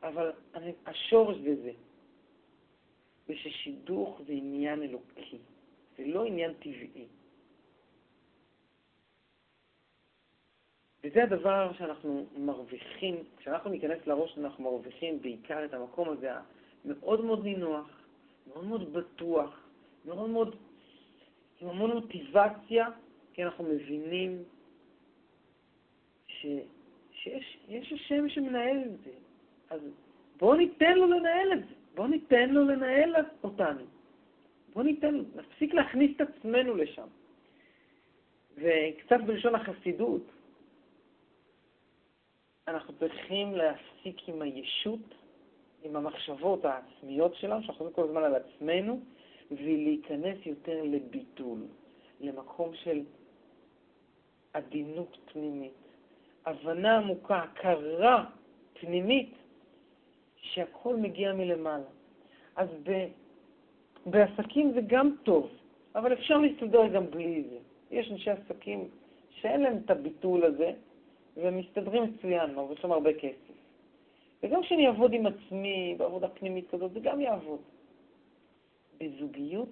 אבל אני, השורש בזה, וששידוך זה עניין אלוקי, זה לא עניין טבעי. וזה הדבר שאנחנו מרוויחים, כשאנחנו ניכנס לראש אנחנו מרוויחים בעיקר את המקום הזה המאוד מאוד נינוח, מאוד מאוד בטוח, מאוד מאוד, עם המון מוטיבציה, כי אנחנו מבינים ש, שיש השם שמנהל את זה. אז בואו ניתן לו לנהל את זה. בואו ניתן לו לנהל אותנו. בואו ניתן, נפסיק להכניס את עצמנו לשם. וקצת בלשון החסידות, אנחנו צריכים להפסיק עם הישות, עם המחשבות העצמיות שלנו, שאנחנו חושבים כל הזמן על עצמנו, ולהיכנס יותר לביטול, למקום של עדינות פנימית, הבנה עמוקה, הכרה פנימית שהכל מגיע מלמעלה. אז ב, בעסקים זה גם טוב, אבל אפשר להסתדר גם בלי זה. יש אנשי עסקים שאין להם את הביטול הזה, והם מסתדרים מצוין, מרוויחים הרבה כסף. וגם כשאני אעבוד עם עצמי בעבודה פנימית כזאת, זה גם יעבוד. בזוגיות,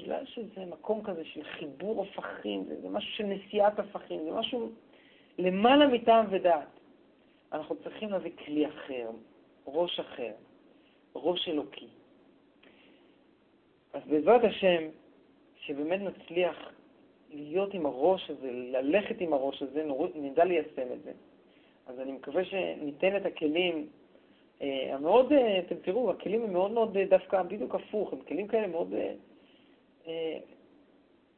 בגלל שזה מקום כזה של חיבור הפכים, זה, זה משהו של נשיאת הפכים, זה משהו למעלה מטעם ודעת. אנחנו צריכים להביא כלי אחר, ראש אחר, ראש אלוקי. אז בעזרת השם, שבאמת נצליח להיות עם הראש הזה, ללכת עם הראש הזה, נדע ליישם את זה. אז אני מקווה שניתן את הכלים אה, המאוד, אה, אתם תראו, הכלים הם מאוד מאוד אה, דווקא בדיוק הפוך, הם כלים כאלה מאוד אה, אה,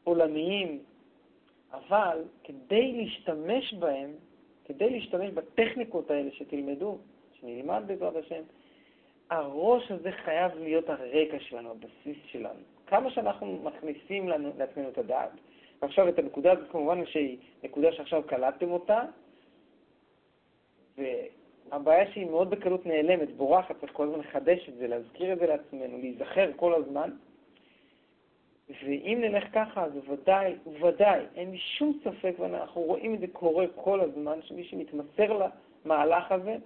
עולמיים, אבל כדי להשתמש בהם, כדי להשתמש בטכניקות האלה שתלמדו, שנלמד בעזרת השם, הראש הזה חייב להיות הרקע שלנו, הבסיס שלנו. כמה שאנחנו מכניסים לנו, לעצמנו את הדעת, ועכשיו את הנקודה הזאת כמובן שהיא נקודה שעכשיו קלטתם אותה, והבעיה שהיא מאוד בקלות נעלמת, בורחת, צריך כל הזמן לחדש את זה, להזכיר את זה לעצמנו, להיזכר כל הזמן. ואם נלך ככה, אז ודאי, ודאי, אין לי שום ספק, ואנחנו רואים את זה קורה כל הזמן, שמי שמתמסר למהלך הזה,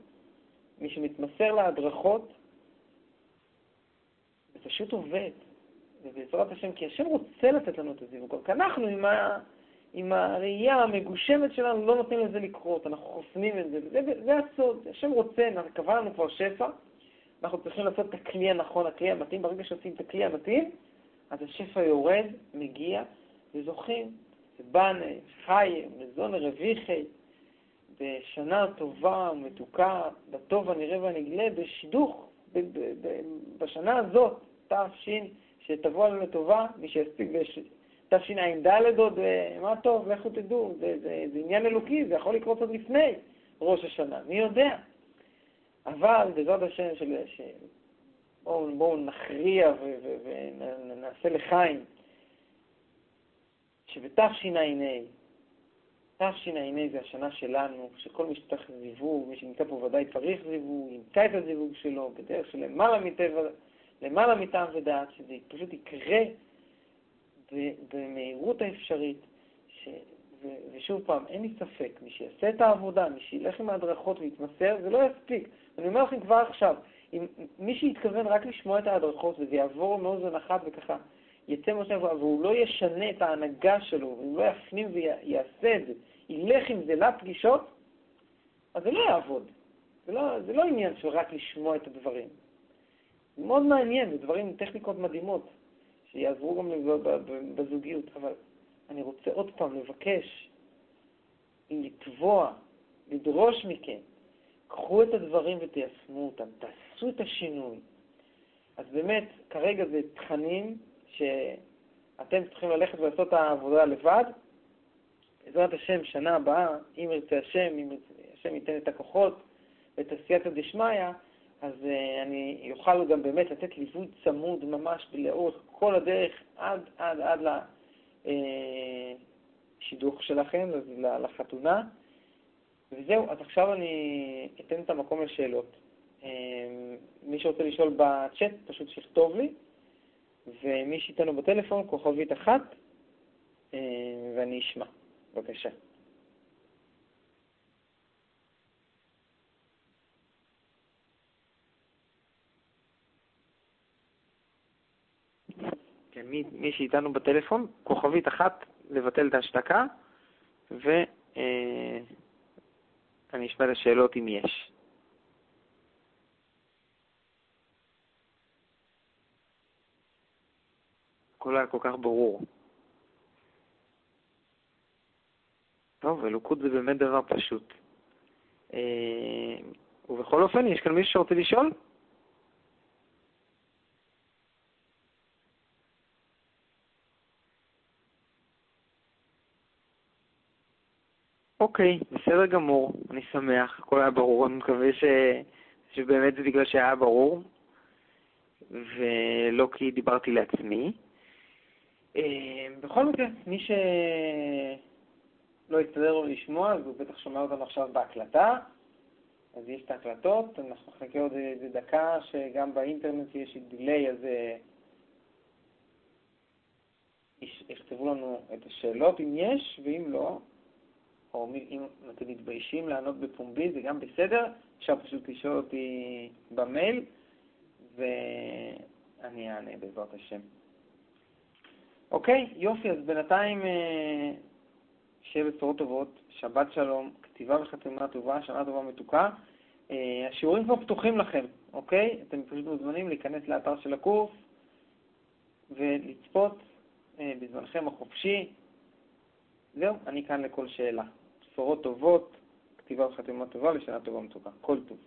מי שמתמסר להדרכות, זה פשוט עובד. ובעזרת השם, כי השם רוצה לתת לנו את הזיווג, רק אנחנו עם, ה, עם הראייה המגושמת שלנו לא נותנים לזה לקרות, אנחנו חוסמים את זה, וזה זה הסוד, השם רוצה, קבע לנו כבר שפע, אנחנו צריכים לעשות את הכלי הנכון, הכלי המתאים, ברגע שעושים את הכלי המתאים, אז השפע יורד, מגיע, וזוכים. בנה, חי, מזון רוויחי, בשנה טובה ומתוקה, בטוב הנראה והנגלה, בשידוך, בשנה הזאת, תש, שתבוא עלינו לטובה, מי שיספיק בתשע"ד עוד, אה, מה טוב, לכו תדעו, זה, זה, זה עניין אלוקי, זה יכול לקרות עוד לפני ראש השנה, מי יודע. אבל בעזרת השם, של, ש... בואו בוא נכריע ונעשה לחיים, שבתשע"ה, תשע"ה זה השנה שלנו, שכל מי שצריך זיווג, מי שנמצא פה ודאי צריך זיווג, ימצא את הזיווג שלו בדרך של למעלה מטבע, למעלה מטעם ודעת, שזה פשוט יקרה במהירות האפשרית, ש... ושוב פעם, אין לי ספק, מי שיעשה את העבודה, מי שילך עם ההדרכות ויתמסר, זה לא יספיק. אני אומר לכם כבר עכשיו, אם מי שיתכוון רק לשמוע את ההדרכות וזה יעבור מאוזן אחת וככה יצא מה שאני והוא לא ישנה את ההנהגה שלו, הוא לא יפנים ויעשה את זה, ילך עם זה לפגישות, אז זה לא יעבוד. זה לא, זה לא עניין של רק לשמוע את הדברים. זה מאוד מעניין, זה דברים, טכניקות מדהימות, שיעזרו גם בזוגיות, אבל אני רוצה עוד פעם לבקש, לתבוע, לדרוש מכם, קחו את הדברים ותיישמו אותם, תעשו את השינוי. אז באמת, כרגע זה תכנים שאתם צריכים ללכת ולעשות את העבודה לבד. בעזרת השם, שנה הבאה, אם ירצה השם, אם השם ייתן את הכוחות ואת הסייעתא דשמיא, אז uh, אני אוכל גם באמת לתת ליווי צמוד ממש לאורך כל הדרך עד, עד, עד לשידוך אה, שלכם, לחתונה. וזהו, אז עכשיו אני אתן את המקום לשאלות. Uh, מי שרוצה לשאול בצ'אט, פשוט שיכתוב לי. ומי שאיתנו בטלפון, כוכבית אחת, אה, ואני אשמע. בבקשה. כן, מי, מי שאיתנו בטלפון, כוכבית אחת, לבטל את ההשתקה, ואני אה, אשמע את השאלות אם יש. הכל היה כל כך ברור. טוב, אלוקות זה באמת דבר פשוט. אה, ובכל אופן, יש כאן מישהו שרוצה לשאול? אוקיי, בסדר גמור, אני שמח, הכל היה ברור, אני מקווה ש... שבאמת זה בגלל שהיה ברור, ולא כי דיברתי לעצמי. אה, בכל מקרה, מי שלא יסתדר לו לשמוע, אז הוא בטח שומע אותנו עכשיו בהקלטה, אז יש את ההקלטות, אנחנו נחכה עוד איזה דקה, שגם באינטרנט יש דיליי, אז אה, יכתבו לנו את השאלות אם יש, ואם לא, או אם אתם מתביישים לענות בפומבי, זה גם בסדר, אפשר פשוט לשאול אותי במייל, ואני אענה בעזרת השם. אוקיי, יופי, אז בינתיים אה, שיהיה בשורות טובות, שבת שלום, כתיבה וחתימה טובה, שנה טובה מתוקה. אה, השיעורים כבר פתוחים לכם, אוקיי? אתם פשוט מוזמנים להיכנס לאתר של הקורס ולצפות אה, בזמנכם החופשי. זהו, אני כאן לכל שאלה. בשורות טובות, כתיבה וחתימה טובה ושנה טובה מתוקה. כל טוב.